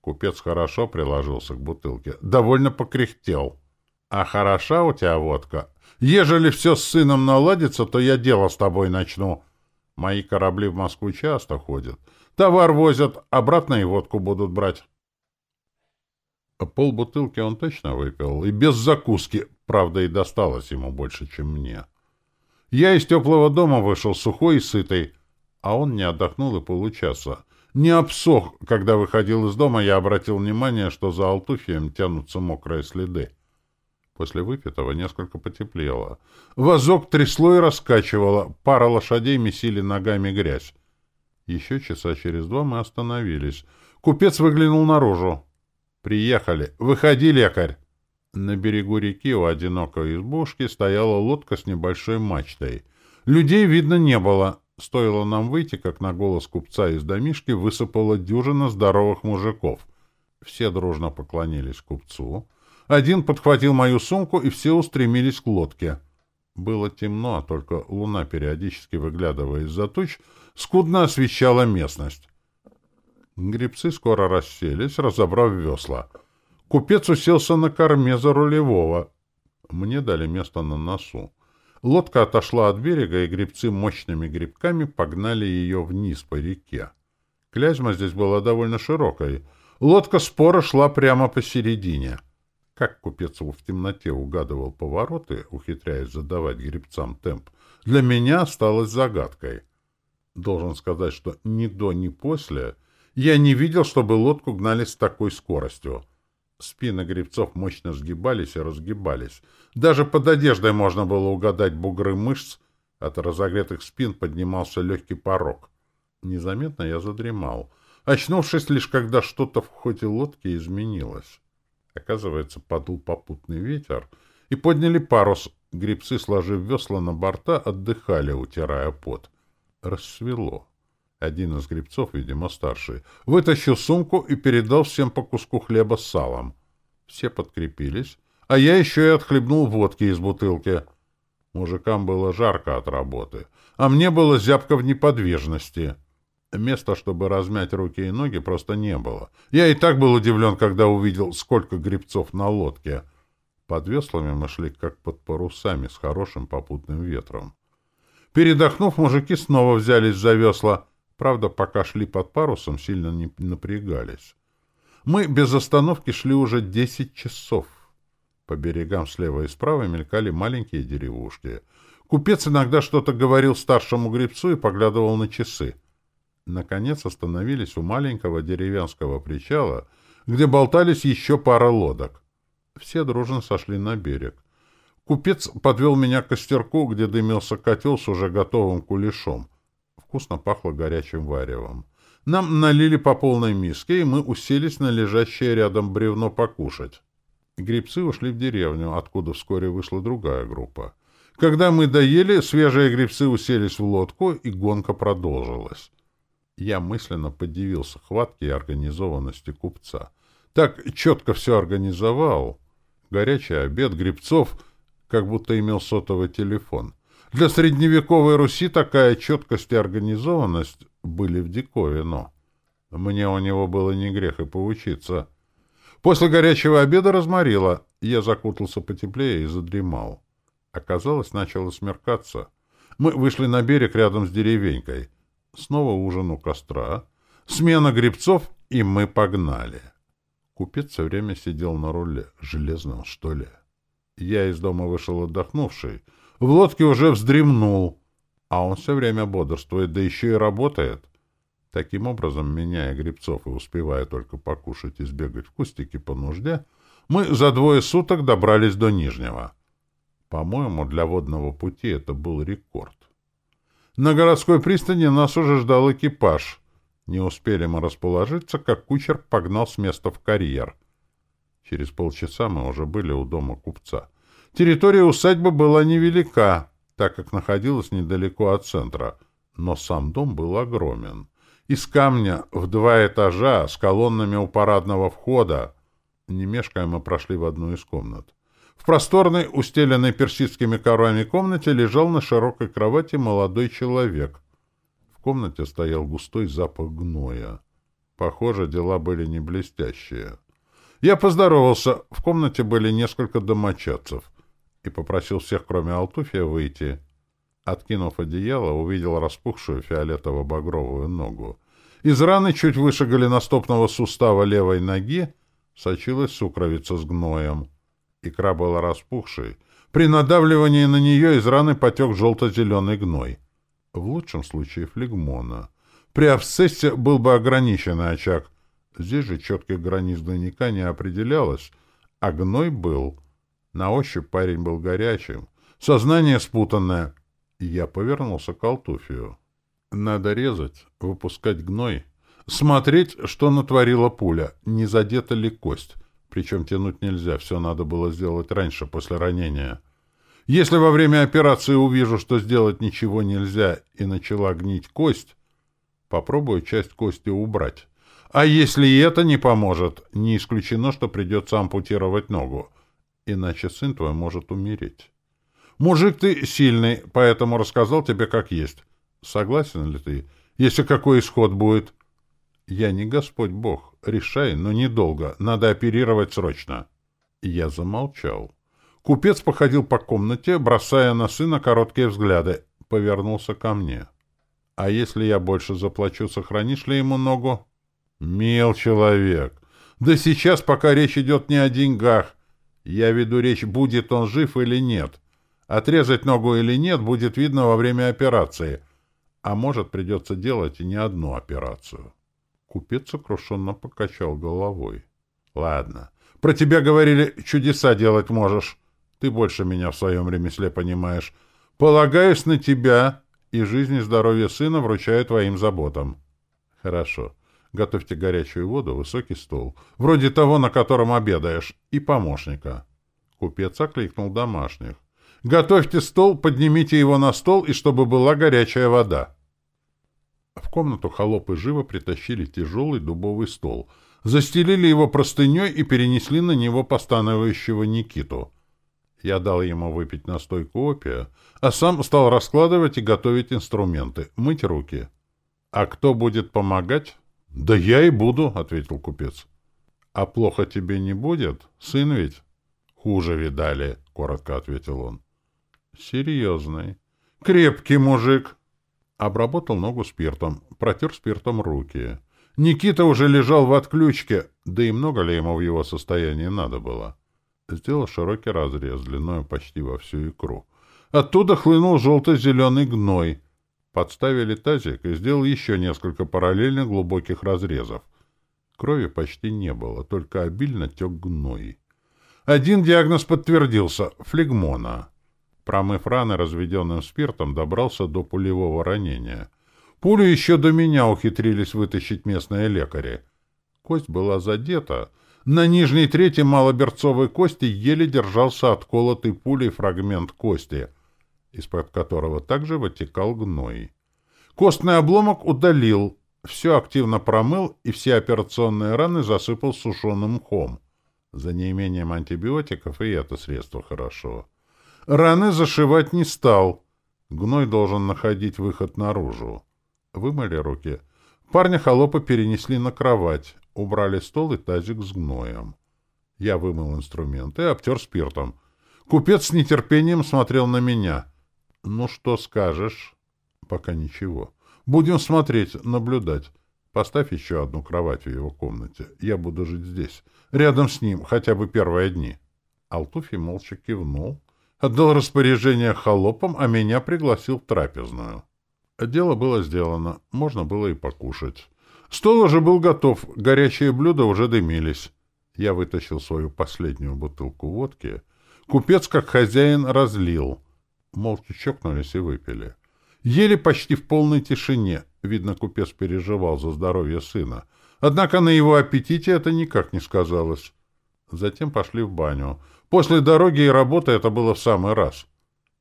Speaker 1: Купец хорошо приложился к бутылке. Довольно покряхтел. — А хороша у тебя водка? Ежели все с сыном наладится, то я дело с тобой начну. Мои корабли в Москву часто ходят. Товар возят, обратно и водку будут брать. Пол бутылки он точно выпил, и без закуски, правда, и досталось ему больше, чем мне. Я из теплого дома вышел сухой и сытый, а он не отдохнул и получаса. Не обсох, когда выходил из дома, я обратил внимание, что за Алтуфием тянутся мокрые следы. После выпитого несколько потеплело. Вазок трясло и раскачивало, пара лошадей месили ногами грязь. Еще часа через два мы остановились. Купец выглянул наружу. «Приехали. Выходи, лекарь!» На берегу реки у одинокой избушки стояла лодка с небольшой мачтой. Людей видно не было. Стоило нам выйти, как на голос купца из домишки высыпала дюжина здоровых мужиков. Все дружно поклонились купцу. Один подхватил мою сумку, и все устремились к лодке. Было темно, а только луна, периодически выглядывая из-за туч, скудно освещала местность. Гребцы скоро расселись, разобрав весла. Купец уселся на корме за рулевого. Мне дали место на носу. Лодка отошла от берега, и гребцы мощными грибками погнали ее вниз по реке. Клязьма здесь была довольно широкой. Лодка спора шла прямо посередине. Как купец в темноте угадывал повороты, ухитряясь задавать гребцам темп, для меня осталось загадкой. Должен сказать, что ни до, ни после я не видел, чтобы лодку гнали с такой скоростью. Спины гребцов мощно сгибались и разгибались. Даже под одеждой можно было угадать бугры мышц. От разогретых спин поднимался легкий порог. Незаметно я задремал, очнувшись лишь когда что-то в ходе лодки изменилось. Оказывается, подул попутный ветер, и подняли парус. Гребцы, сложив весла на борта, отдыхали, утирая пот. Рассвело. Один из гребцов, видимо, старший, вытащил сумку и передал всем по куску хлеба с салом. Все подкрепились, а я еще и отхлебнул водки из бутылки. Мужикам было жарко от работы, а мне было зябко в неподвижности. Места, чтобы размять руки и ноги, просто не было. Я и так был удивлен, когда увидел, сколько гребцов на лодке. Под веслами мы шли как под парусами с хорошим попутным ветром. Передохнув, мужики снова взялись за весла — Правда, пока шли под парусом, сильно не напрягались. Мы без остановки шли уже десять часов. По берегам слева и справа мелькали маленькие деревушки. Купец иногда что-то говорил старшему гребцу и поглядывал на часы. Наконец остановились у маленького деревенского причала, где болтались еще пара лодок. Все дружно сошли на берег. Купец подвел меня к костерку, где дымился котел с уже готовым кулешом вкусно пахло горячим варевом. Нам налили по полной миске, и мы уселись на лежащее рядом бревно покушать. Грибцы ушли в деревню, откуда вскоре вышла другая группа. Когда мы доели, свежие грибцы уселись в лодку, и гонка продолжилась. Я мысленно подивился хватке и организованности купца. Так четко все организовал. Горячий обед грибцов, как будто имел сотовый телефон. Для средневековой Руси такая четкость и организованность были в диковину. Мне у него было не грех и поучиться. После горячего обеда разморило. Я закутался потеплее и задремал. Оказалось, начало смеркаться. Мы вышли на берег рядом с деревенькой. Снова ужин у костра. Смена грибцов, и мы погнали. Купец все время сидел на руле. Железном, что ли? Я из дома вышел отдохнувший — в лодке уже вздремнул, а он все время бодрствует, да еще и работает. Таким образом, меняя грибцов и успевая только покушать и сбегать в кустики по нужде, мы за двое суток добрались до Нижнего. По-моему, для водного пути это был рекорд. На городской пристани нас уже ждал экипаж. Не успели мы расположиться, как кучер погнал с места в карьер. Через полчаса мы уже были у дома купца. Территория усадьбы была невелика, так как находилась недалеко от центра, но сам дом был огромен. Из камня в два этажа с колоннами у парадного входа. Не мешкая, мы прошли в одну из комнат. В просторной, устеленной персидскими коврами комнате лежал на широкой кровати молодой человек. В комнате стоял густой запах гноя. Похоже, дела были не блестящие. Я поздоровался. В комнате были несколько домочадцев. И попросил всех, кроме Алтуфия, выйти. Откинув одеяло, увидел распухшую фиолетово-багровую ногу. Из раны чуть выше голеностопного сустава левой ноги сочилась сукровица с гноем. Икра была распухшей. При надавливании на нее из раны потек желто-зеленый гной. В лучшем случае флегмона. При абсцессе был бы ограниченный очаг. Здесь же четких границ гнойника не определялось, а гной был. На ощупь парень был горячим. Сознание спутанное. Я повернулся к Алтуфию. Надо резать, выпускать гной, смотреть, что натворила пуля, не задета ли кость — причем тянуть нельзя, все надо было сделать раньше, после ранения. Если во время операции увижу, что сделать ничего нельзя и начала гнить кость, попробую часть кости убрать. А если и это не поможет, не исключено, что придется ампутировать ногу, иначе сын твой может умереть. Мужик ты сильный, поэтому рассказал тебе как есть. Согласен ли ты? Если какой исход будет? Я не Господь Бог. Решай, но недолго. Надо оперировать срочно. Я замолчал. Купец походил по комнате, бросая на сына короткие взгляды. Повернулся ко мне. А если я больше заплачу, сохранишь ли ему ногу? Мил человек. Да сейчас, пока речь идет не о деньгах. Я веду речь, будет он жив или нет. Отрезать ногу или нет, будет видно во время операции. А может, придется делать и не одну операцию. Купец сокрушенно покачал головой. — Ладно. Про тебя говорили, чудеса делать можешь. Ты больше меня в своем ремесле понимаешь. Полагаюсь на тебя, и жизнь и здоровье сына вручаю твоим заботам. — Хорошо. Готовьте горячую воду, высокий стол, вроде того, на котором обедаешь, и помощника. Купец окликнул домашних. — Готовьте стол, поднимите его на стол, и чтобы была горячая вода. — в комнату холопы живо притащили тяжелый дубовый стол, застелили его простыней и перенесли на него постановающего Никиту. Я дал ему выпить настойку опия, а сам стал раскладывать и готовить инструменты, мыть руки. — А кто будет помогать? — Да я и буду, — ответил купец. — А плохо тебе не будет? Сын ведь? — Хуже видали, — коротко ответил он. — Серьезный. — Крепкий мужик, Обработал ногу спиртом, протер спиртом руки. Никита уже лежал в отключке, да и много ли ему в его состоянии надо было. Сделал широкий разрез, длиной почти во всю икру. Оттуда хлынул желто-зеленый гной. Подставили тазик и сделал еще несколько параллельно глубоких разрезов. Крови почти не было, только обильно тек гной. Один диагноз подтвердился — флегмона. Промыв раны разведенным спиртом, добрался до пулевого ранения. Пулю еще до меня ухитрились вытащить местные лекари. Кость была задета. На нижней трети малоберцовой кости еле держался отколотый пулей фрагмент кости, из-под которого также вытекал гной. Костный обломок удалил, все активно промыл и все операционные раны засыпал сушеным мхом. За неимением антибиотиков и это средство хорошо. Раны зашивать не стал. Гной должен находить выход наружу. Вымыли руки. Парня-холопа перенесли на кровать. Убрали стол и тазик с гноем. Я вымыл инструменты и обтер спиртом. Купец с нетерпением смотрел на меня. «Ну, что скажешь?» «Пока ничего. Будем смотреть, наблюдать. Поставь еще одну кровать в его комнате. Я буду жить здесь, рядом с ним, хотя бы первые дни». Алтуфий молча кивнул, отдал распоряжение холопам, а меня пригласил в трапезную. Дело было сделано, можно было и покушать. Стол уже был готов, горячие блюда уже дымились. Я вытащил свою последнюю бутылку водки. Купец, как хозяин, разлил. Молча чокнулись и выпили. Ели почти в полной тишине. Видно, купец переживал за здоровье сына. Однако на его аппетите это никак не сказалось. Затем пошли в баню. После дороги и работы это было в самый раз.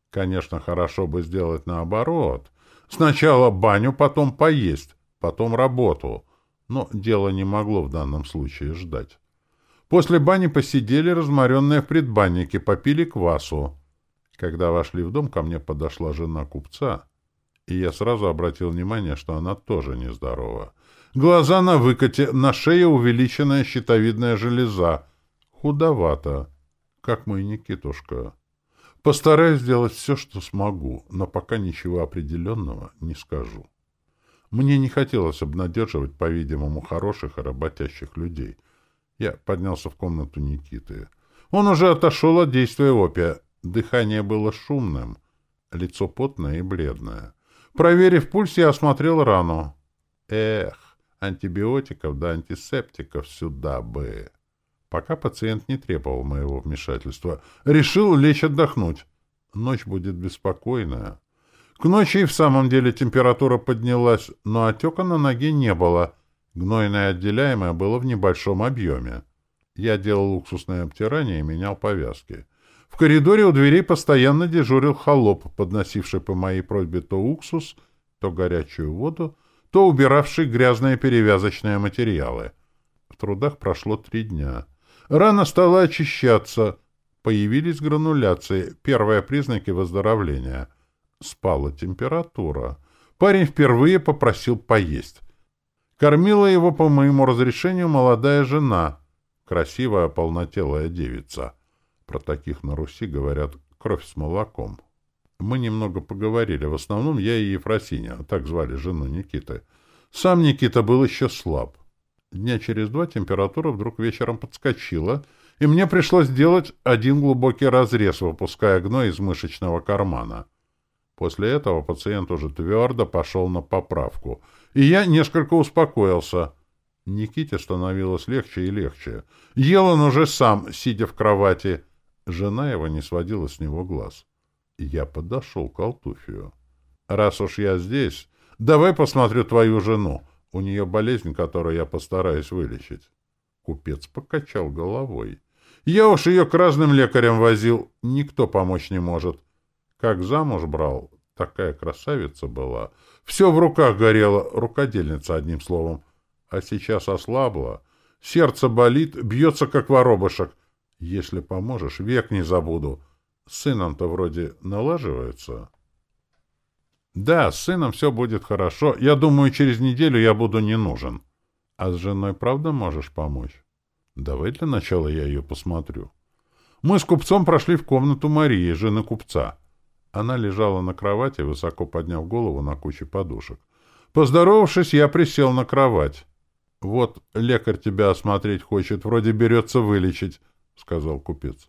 Speaker 1: Конечно, хорошо бы сделать наоборот. Сначала баню, потом поесть, потом работу. Но дело не могло в данном случае ждать. После бани посидели, разморенные в предбаннике, попили квасу. Когда вошли в дом, ко мне подошла жена купца, и я сразу обратил внимание, что она тоже нездорова. Глаза на выкате, на шее увеличенная щитовидная железа. Худовато, как мой Никитушка. Постараюсь сделать все, что смогу, но пока ничего определенного не скажу. Мне не хотелось обнадеживать, по-видимому, хороших и работящих людей. Я поднялся в комнату Никиты. Он уже отошел от действия опия. Дыхание было шумным, лицо потное и бледное. Проверив пульс, я осмотрел рану. Эх, антибиотиков да антисептиков сюда бы. Пока пациент не требовал моего вмешательства. Решил лечь отдохнуть. Ночь будет беспокойная. К ночи и в самом деле температура поднялась, но отека на ноге не было. Гнойное отделяемое было в небольшом объеме. Я делал уксусное обтирание и менял повязки. В коридоре у дверей постоянно дежурил холоп, подносивший по моей просьбе то уксус, то горячую воду, то убиравший грязные перевязочные материалы. В трудах прошло три дня. Рана стала очищаться. Появились грануляции, первые признаки выздоровления. Спала температура. Парень впервые попросил поесть. Кормила его по моему разрешению молодая жена, красивая полнотелая девица. Про таких на Руси говорят «кровь с молоком». Мы немного поговорили, в основном я и Ефросиня, так звали жену Никиты. Сам Никита был еще слаб. Дня через два температура вдруг вечером подскочила, и мне пришлось сделать один глубокий разрез, выпуская гной из мышечного кармана. После этого пациент уже твердо пошел на поправку, и я несколько успокоился. Никите становилось легче и легче. Ел он уже сам, сидя в кровати. Жена его не сводила с него глаз. Я подошел к Алтуфию. «Раз уж я здесь, давай посмотрю твою жену. У нее болезнь, которую я постараюсь вылечить. Купец покачал головой. Я уж ее к разным лекарям возил. Никто помочь не может. Как замуж брал, такая красавица была. Все в руках горело, рукодельница, одним словом. А сейчас ослабла. Сердце болит, бьется, как воробышек. Если поможешь, век не забуду. С сыном-то вроде налаживается. Да, с сыном все будет хорошо. Я думаю, через неделю я буду не нужен. А с женой правда можешь помочь? Давай для начала я ее посмотрю. Мы с купцом прошли в комнату Марии, жены купца. Она лежала на кровати, высоко подняв голову на куче подушек. Поздоровавшись, я присел на кровать. — Вот лекарь тебя осмотреть хочет, вроде берется вылечить, — сказал купец.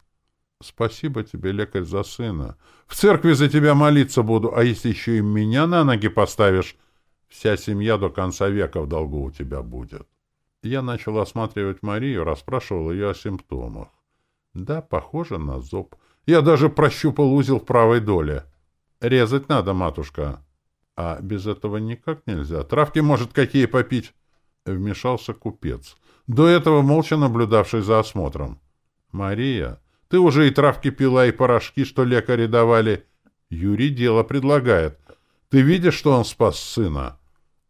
Speaker 1: Спасибо тебе, лекарь, за сына. В церкви за тебя молиться буду, а если еще и меня на ноги поставишь, вся семья до конца века в долгу у тебя будет. Я начал осматривать Марию, расспрашивал ее о симптомах. Да, похоже на зоб. Я даже прощупал узел в правой доле. Резать надо, матушка. А без этого никак нельзя. Травки, может, какие попить? Вмешался купец, до этого молча наблюдавший за осмотром. Мария... Ты уже и травки пила, и порошки, что лекари давали. Юрий дело предлагает. Ты видишь, что он спас сына?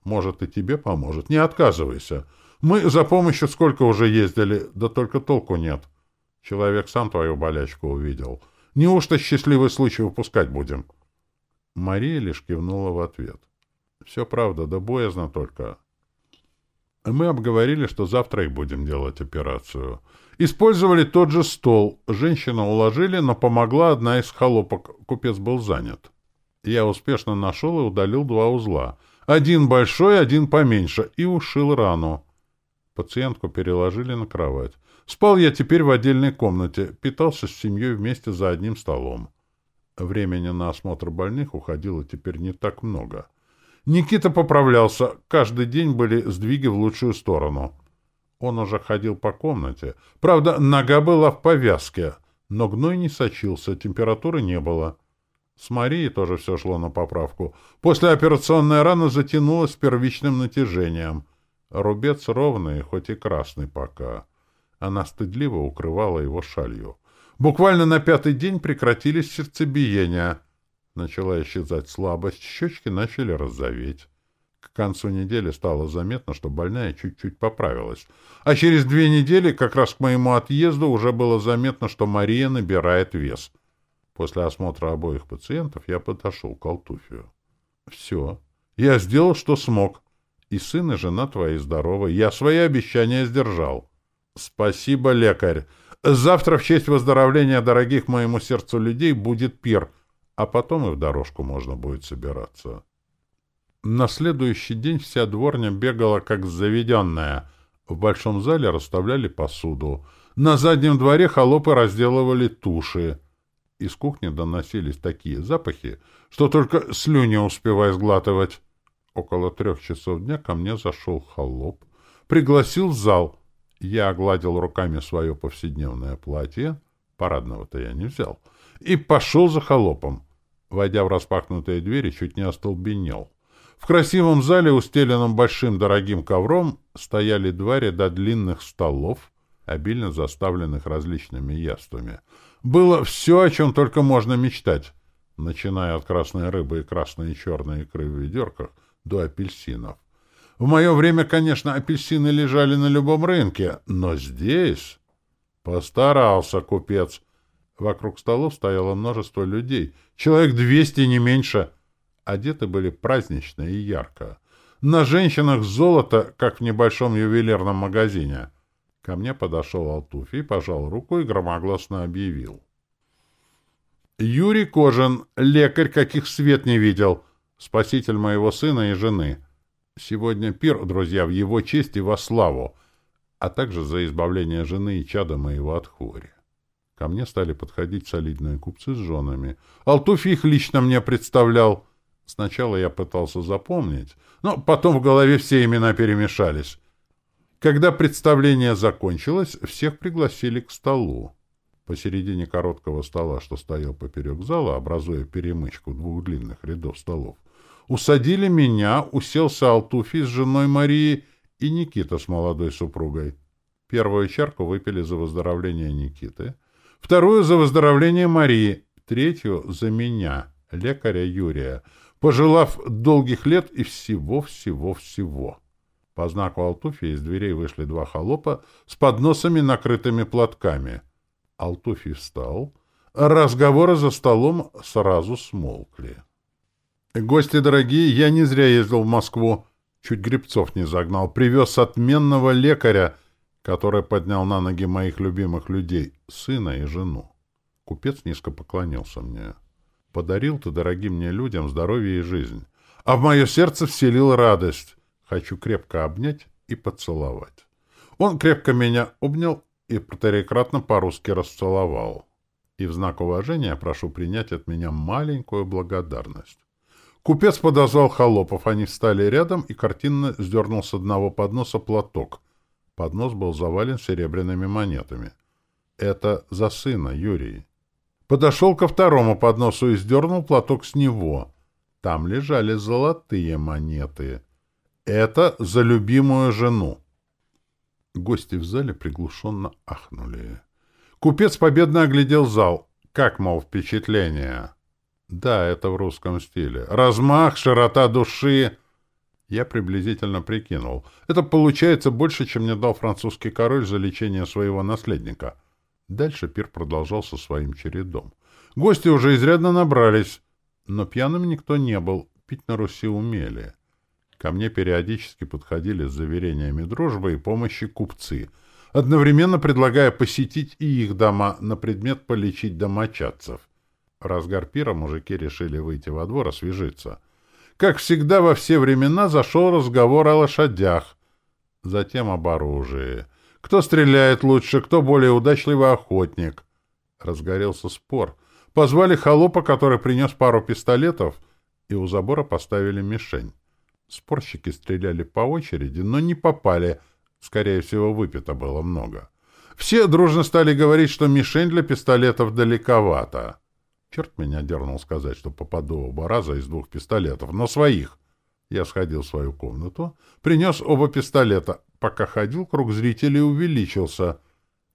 Speaker 1: Может, и тебе поможет. Не отказывайся. Мы за помощью сколько уже ездили, да только толку нет. Человек сам твою болячку увидел. Неужто счастливый случай выпускать будем?» Мария лишь кивнула в ответ. «Все правда, да боязно только. Мы обговорили, что завтра и будем делать операцию. Использовали тот же стол. Женщину уложили, но помогла одна из холопок. Купец был занят. Я успешно нашел и удалил два узла. Один большой, один поменьше, и ушил рану. Пациентку переложили на кровать. Спал я теперь в отдельной комнате, питался с семьей вместе за одним столом. Времени на осмотр больных уходило теперь не так много. Никита поправлялся. Каждый день были сдвиги в лучшую сторону. Он уже ходил по комнате. Правда, нога была в повязке, но гной не сочился, температуры не было. С Марией тоже все шло на поправку. Послеоперационная рана затянулась первичным натяжением. Рубец ровный, хоть и красный пока. Она стыдливо укрывала его шалью. Буквально на пятый день прекратились сердцебиения. Начала исчезать слабость, щечки начали розоветь. К концу недели стало заметно, что больная чуть-чуть поправилась. А через две недели, как раз к моему отъезду, уже было заметно, что Мария набирает вес. После осмотра обоих пациентов я подошел к Алтуфию. Все. Я сделал, что смог. И сын, и жена твои здоровы. Я свои обещания сдержал. Спасибо, лекарь. Завтра в честь выздоровления дорогих моему сердцу людей будет пир, а потом и в дорожку можно будет собираться. На следующий день вся дворня бегала как заведенная. В большом зале расставляли посуду. На заднем дворе холопы разделывали туши. Из кухни доносились такие запахи, что только слюни успевай сглатывать. Около трех часов дня ко мне зашел холоп, пригласил в зал. Я огладил руками свое повседневное платье, парадного-то я не взял, и пошел за холопом. Войдя в распахнутые двери, чуть не остолбенел. В красивом зале, устеленном большим дорогим ковром, стояли два ряда длинных столов, обильно заставленных различными яствами. Было все, о чем только можно мечтать, начиная от красной рыбы и красной и черной икры в ведерках до апельсинов. В мое время, конечно, апельсины лежали на любом рынке, но здесь... Постарался купец. Вокруг столов стояло множество людей, человек двести, не меньше. Одеты были празднично и ярко. На женщинах золото, как в небольшом ювелирном магазине. Ко мне подошел Алтуфий, пожал руку и громогласно объявил. «Юрий Кожин, лекарь, каких свет не видел, спаситель моего сына и жены. Сегодня пир, друзья, в его честь и во славу, а также за избавление жены и чада моего от хвори. Ко мне стали подходить солидные купцы с женами. Алтуфий их лично мне представлял. Сначала я пытался запомнить, но потом в голове все имена перемешались. Когда представление закончилось, всех пригласили к столу. Посередине короткого стола, что стоял поперек зала, образуя перемычку двух длинных рядов столов, усадили меня, уселся Алтуфий с женой Марии и Никита с молодой супругой. Первую чарку выпили за выздоровление Никиты, вторую — за выздоровление Марии, третью — за меня, лекаря Юрия, пожелав долгих лет и всего-всего-всего. По знаку Алтуфия из дверей вышли два холопа с подносами, накрытыми платками. Алтуфий встал. Разговоры за столом сразу смолкли. «Гости дорогие, я не зря ездил в Москву. Чуть грибцов не загнал. Привез отменного лекаря, который поднял на ноги моих любимых людей, сына и жену. Купец низко поклонился мне. Подарил ты дорогим мне людям здоровье и жизнь. А в мое сердце вселил радость. Хочу крепко обнять и поцеловать. Он крепко меня обнял и троекратно по-русски расцеловал. И в знак уважения прошу принять от меня маленькую благодарность. Купец подозвал холопов, они встали рядом, и картинно сдернул с одного подноса платок. Поднос был завален серебряными монетами. Это за сына, Юрий. Подошел ко второму подносу и сдернул платок с него. Там лежали золотые монеты. Это за любимую жену. Гости в зале приглушенно ахнули. Купец победно оглядел зал. Как, мол, впечатление? Да, это в русском стиле. Размах, широта души. Я приблизительно прикинул. Это получается больше, чем мне дал французский король за лечение своего наследника. Дальше пир продолжался своим чередом. Гости уже изрядно набрались, но пьяным никто не был, пить на Руси умели. Ко мне периодически подходили с заверениями дружбы и помощи купцы, одновременно предлагая посетить и их дома на предмет полечить домочадцев. Разгар пира мужики решили выйти во двор освежиться. Как всегда во все времена зашел разговор о лошадях, затем об оружии. Кто стреляет лучше, кто более удачливый охотник. Разгорелся спор. Позвали холопа, который принес пару пистолетов, и у забора поставили мишень. Спорщики стреляли по очереди, но не попали. Скорее всего, выпито было много. Все дружно стали говорить, что мишень для пистолетов далековато. Черт меня дернул сказать, что попаду оба раза из двух пистолетов, но своих. Я сходил в свою комнату, принес оба пистолета. Пока ходил, круг зрителей увеличился.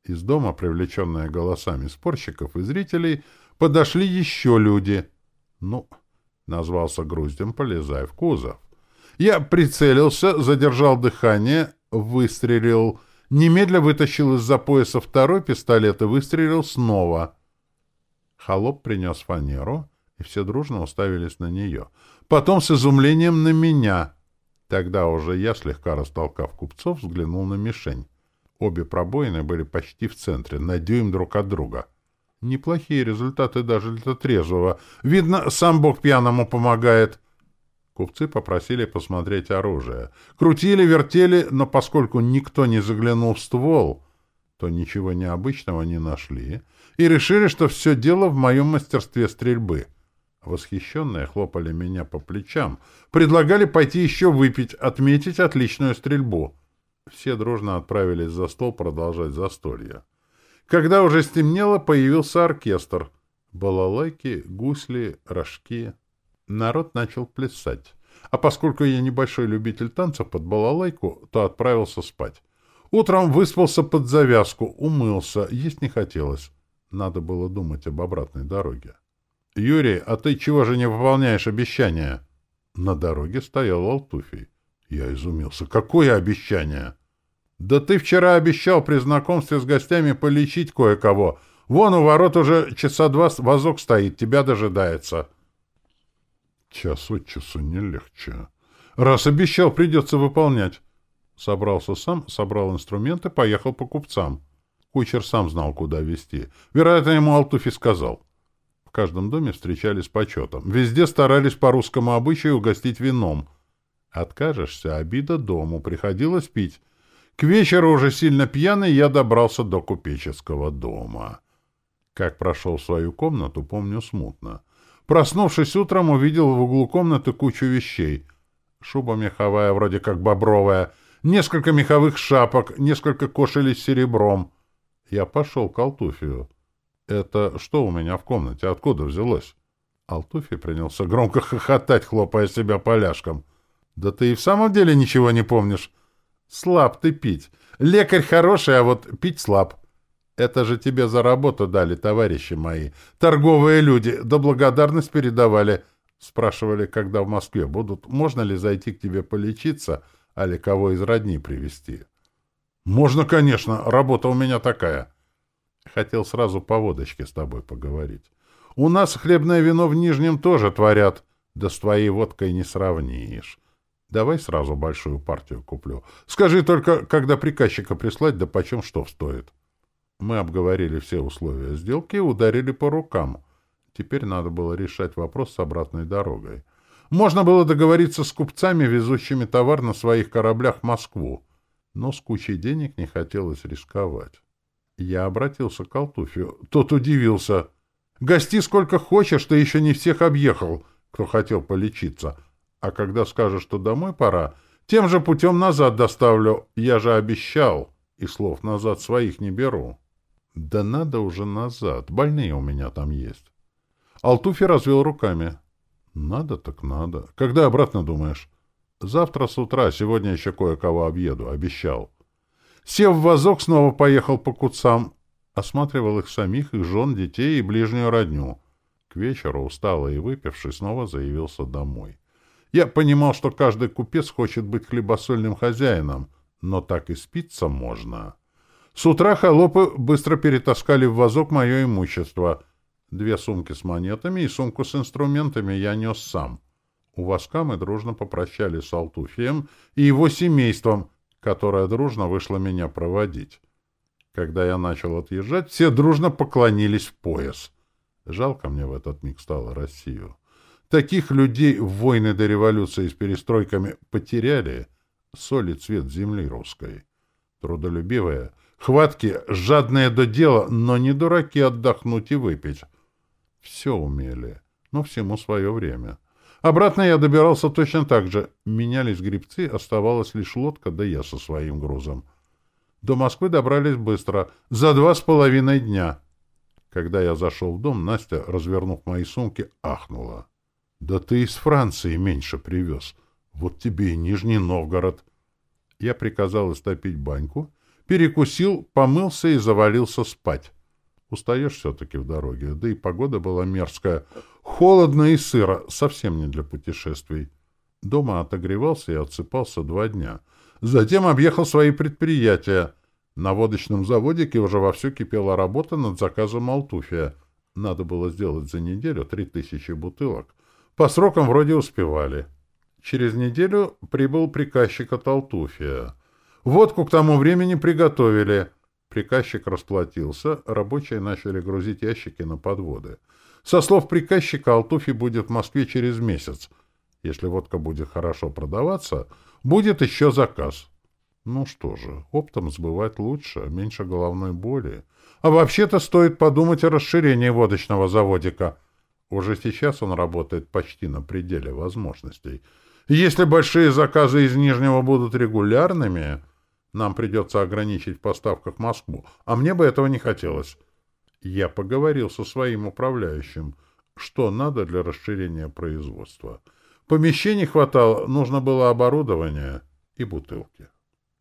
Speaker 1: Из дома, привлеченные голосами спорщиков и зрителей, подошли еще люди. Ну, назвался груздем, полезая в кузов. Я прицелился, задержал дыхание, выстрелил, немедля вытащил из-за пояса второй пистолет и выстрелил снова. Холоп принес фанеру, и все дружно уставились на нее. Потом с изумлением на меня. Тогда уже я, слегка растолкав купцов, взглянул на мишень. Обе пробоины были почти в центре, на дюйм друг от друга. Неплохие результаты даже для трезвого. Видно, сам Бог пьяному помогает. Купцы попросили посмотреть оружие. Крутили, вертели, но поскольку никто не заглянул в ствол, то ничего необычного не нашли и решили, что все дело в моем мастерстве стрельбы. Восхищенные хлопали меня по плечам, предлагали пойти еще выпить, отметить отличную стрельбу. Все дружно отправились за стол продолжать застолье. Когда уже стемнело, появился оркестр. Балалайки, гусли, рожки. Народ начал плясать. А поскольку я небольшой любитель танцев под балалайку, то отправился спать. Утром выспался под завязку, умылся, есть не хотелось. Надо было думать об обратной дороге. — Юрий, а ты чего же не выполняешь обещания? На дороге стоял Алтуфий. Я изумился. — Какое обещание? — Да ты вчера обещал при знакомстве с гостями полечить кое-кого. Вон у ворот уже часа два вазок стоит, тебя дожидается. Час от часу не легче. Раз обещал, придется выполнять. Собрался сам, собрал инструменты, поехал по купцам. Кучер сам знал, куда везти. Вероятно, ему Алтуфи сказал каждом доме встречали с почетом. Везде старались по русскому обычаю угостить вином. Откажешься, обида дому, приходилось пить. К вечеру уже сильно пьяный я добрался до купеческого дома. Как прошел свою комнату, помню смутно. Проснувшись утром, увидел в углу комнаты кучу вещей. Шуба меховая, вроде как бобровая, несколько меховых шапок, несколько кошелей с серебром. Я пошел к Алтуфию. «Это что у меня в комнате? Откуда взялось?» Алтуфи принялся громко хохотать, хлопая себя поляшком. «Да ты и в самом деле ничего не помнишь. Слаб ты пить. Лекарь хороший, а вот пить слаб. Это же тебе за работу дали, товарищи мои. Торговые люди, да благодарность передавали. Спрашивали, когда в Москве будут, можно ли зайти к тебе полечиться, а ли кого из родни привести Можно, конечно, работа у меня такая». Хотел сразу по водочке с тобой поговорить. У нас хлебное вино в Нижнем тоже творят, да с твоей водкой не сравнишь. Давай сразу большую партию куплю. Скажи только, когда приказчика прислать, да почем что стоит. Мы обговорили все условия сделки и ударили по рукам. Теперь надо было решать вопрос с обратной дорогой. Можно было договориться с купцами, везущими товар на своих кораблях в Москву, но с кучей денег не хотелось рисковать. Я обратился к Алтуфию. Тот удивился. «Гости сколько хочешь, ты еще не всех объехал, кто хотел полечиться. А когда скажешь, что домой пора, тем же путем назад доставлю. Я же обещал, и слов назад своих не беру». «Да надо уже назад. Больные у меня там есть». Алтуфи развел руками. «Надо так надо. Когда обратно думаешь?» «Завтра с утра. Сегодня еще кое-кого объеду. Обещал». Сев в вазок, снова поехал по куцам. Осматривал их самих, их жен, детей и ближнюю родню. К вечеру, усталый и выпивший, снова заявился домой. Я понимал, что каждый купец хочет быть хлебосольным хозяином, но так и спиться можно. С утра холопы быстро перетаскали в вазок мое имущество. Две сумки с монетами и сумку с инструментами я нес сам. У воска мы дружно попрощались с Алтуфием и его семейством, которая дружно вышла меня проводить. Когда я начал отъезжать, все дружно поклонились в пояс. Жалко мне в этот миг стало Россию. Таких людей в войны до революции с перестройками потеряли соли цвет земли русской. Трудолюбивые, хватки, жадные до дела, но не дураки отдохнуть и выпить. Все умели, но всему свое время. Обратно я добирался точно так же. Менялись грибцы, оставалась лишь лодка, да я со своим грузом. До Москвы добрались быстро, за два с половиной дня. Когда я зашел в дом, Настя, развернув мои сумки, ахнула. — Да ты из Франции меньше привез. Вот тебе и Нижний Новгород. Я приказал истопить баньку, перекусил, помылся и завалился спать. Устаешь все-таки в дороге, да и погода была мерзкая. Холодно и сыро, совсем не для путешествий. Дома отогревался и отсыпался два дня. Затем объехал свои предприятия. На водочном заводике уже вовсю кипела работа над заказом Алтуфия. Надо было сделать за неделю три тысячи бутылок. По срокам вроде успевали. Через неделю прибыл приказчик от Алтуфия. Водку к тому времени приготовили. Приказчик расплатился, рабочие начали грузить ящики на подводы. Со слов приказчика, Алтуфи будет в Москве через месяц — если водка будет хорошо продаваться, будет еще заказ. Ну что же, оптом сбывать лучше, меньше головной боли. А вообще-то стоит подумать о расширении водочного заводика. Уже сейчас он работает почти на пределе возможностей. Если большие заказы из Нижнего будут регулярными, нам придется ограничить в поставках Москву, а мне бы этого не хотелось. Я поговорил со своим управляющим, что надо для расширения производства — Помещений хватало, нужно было оборудование и бутылки.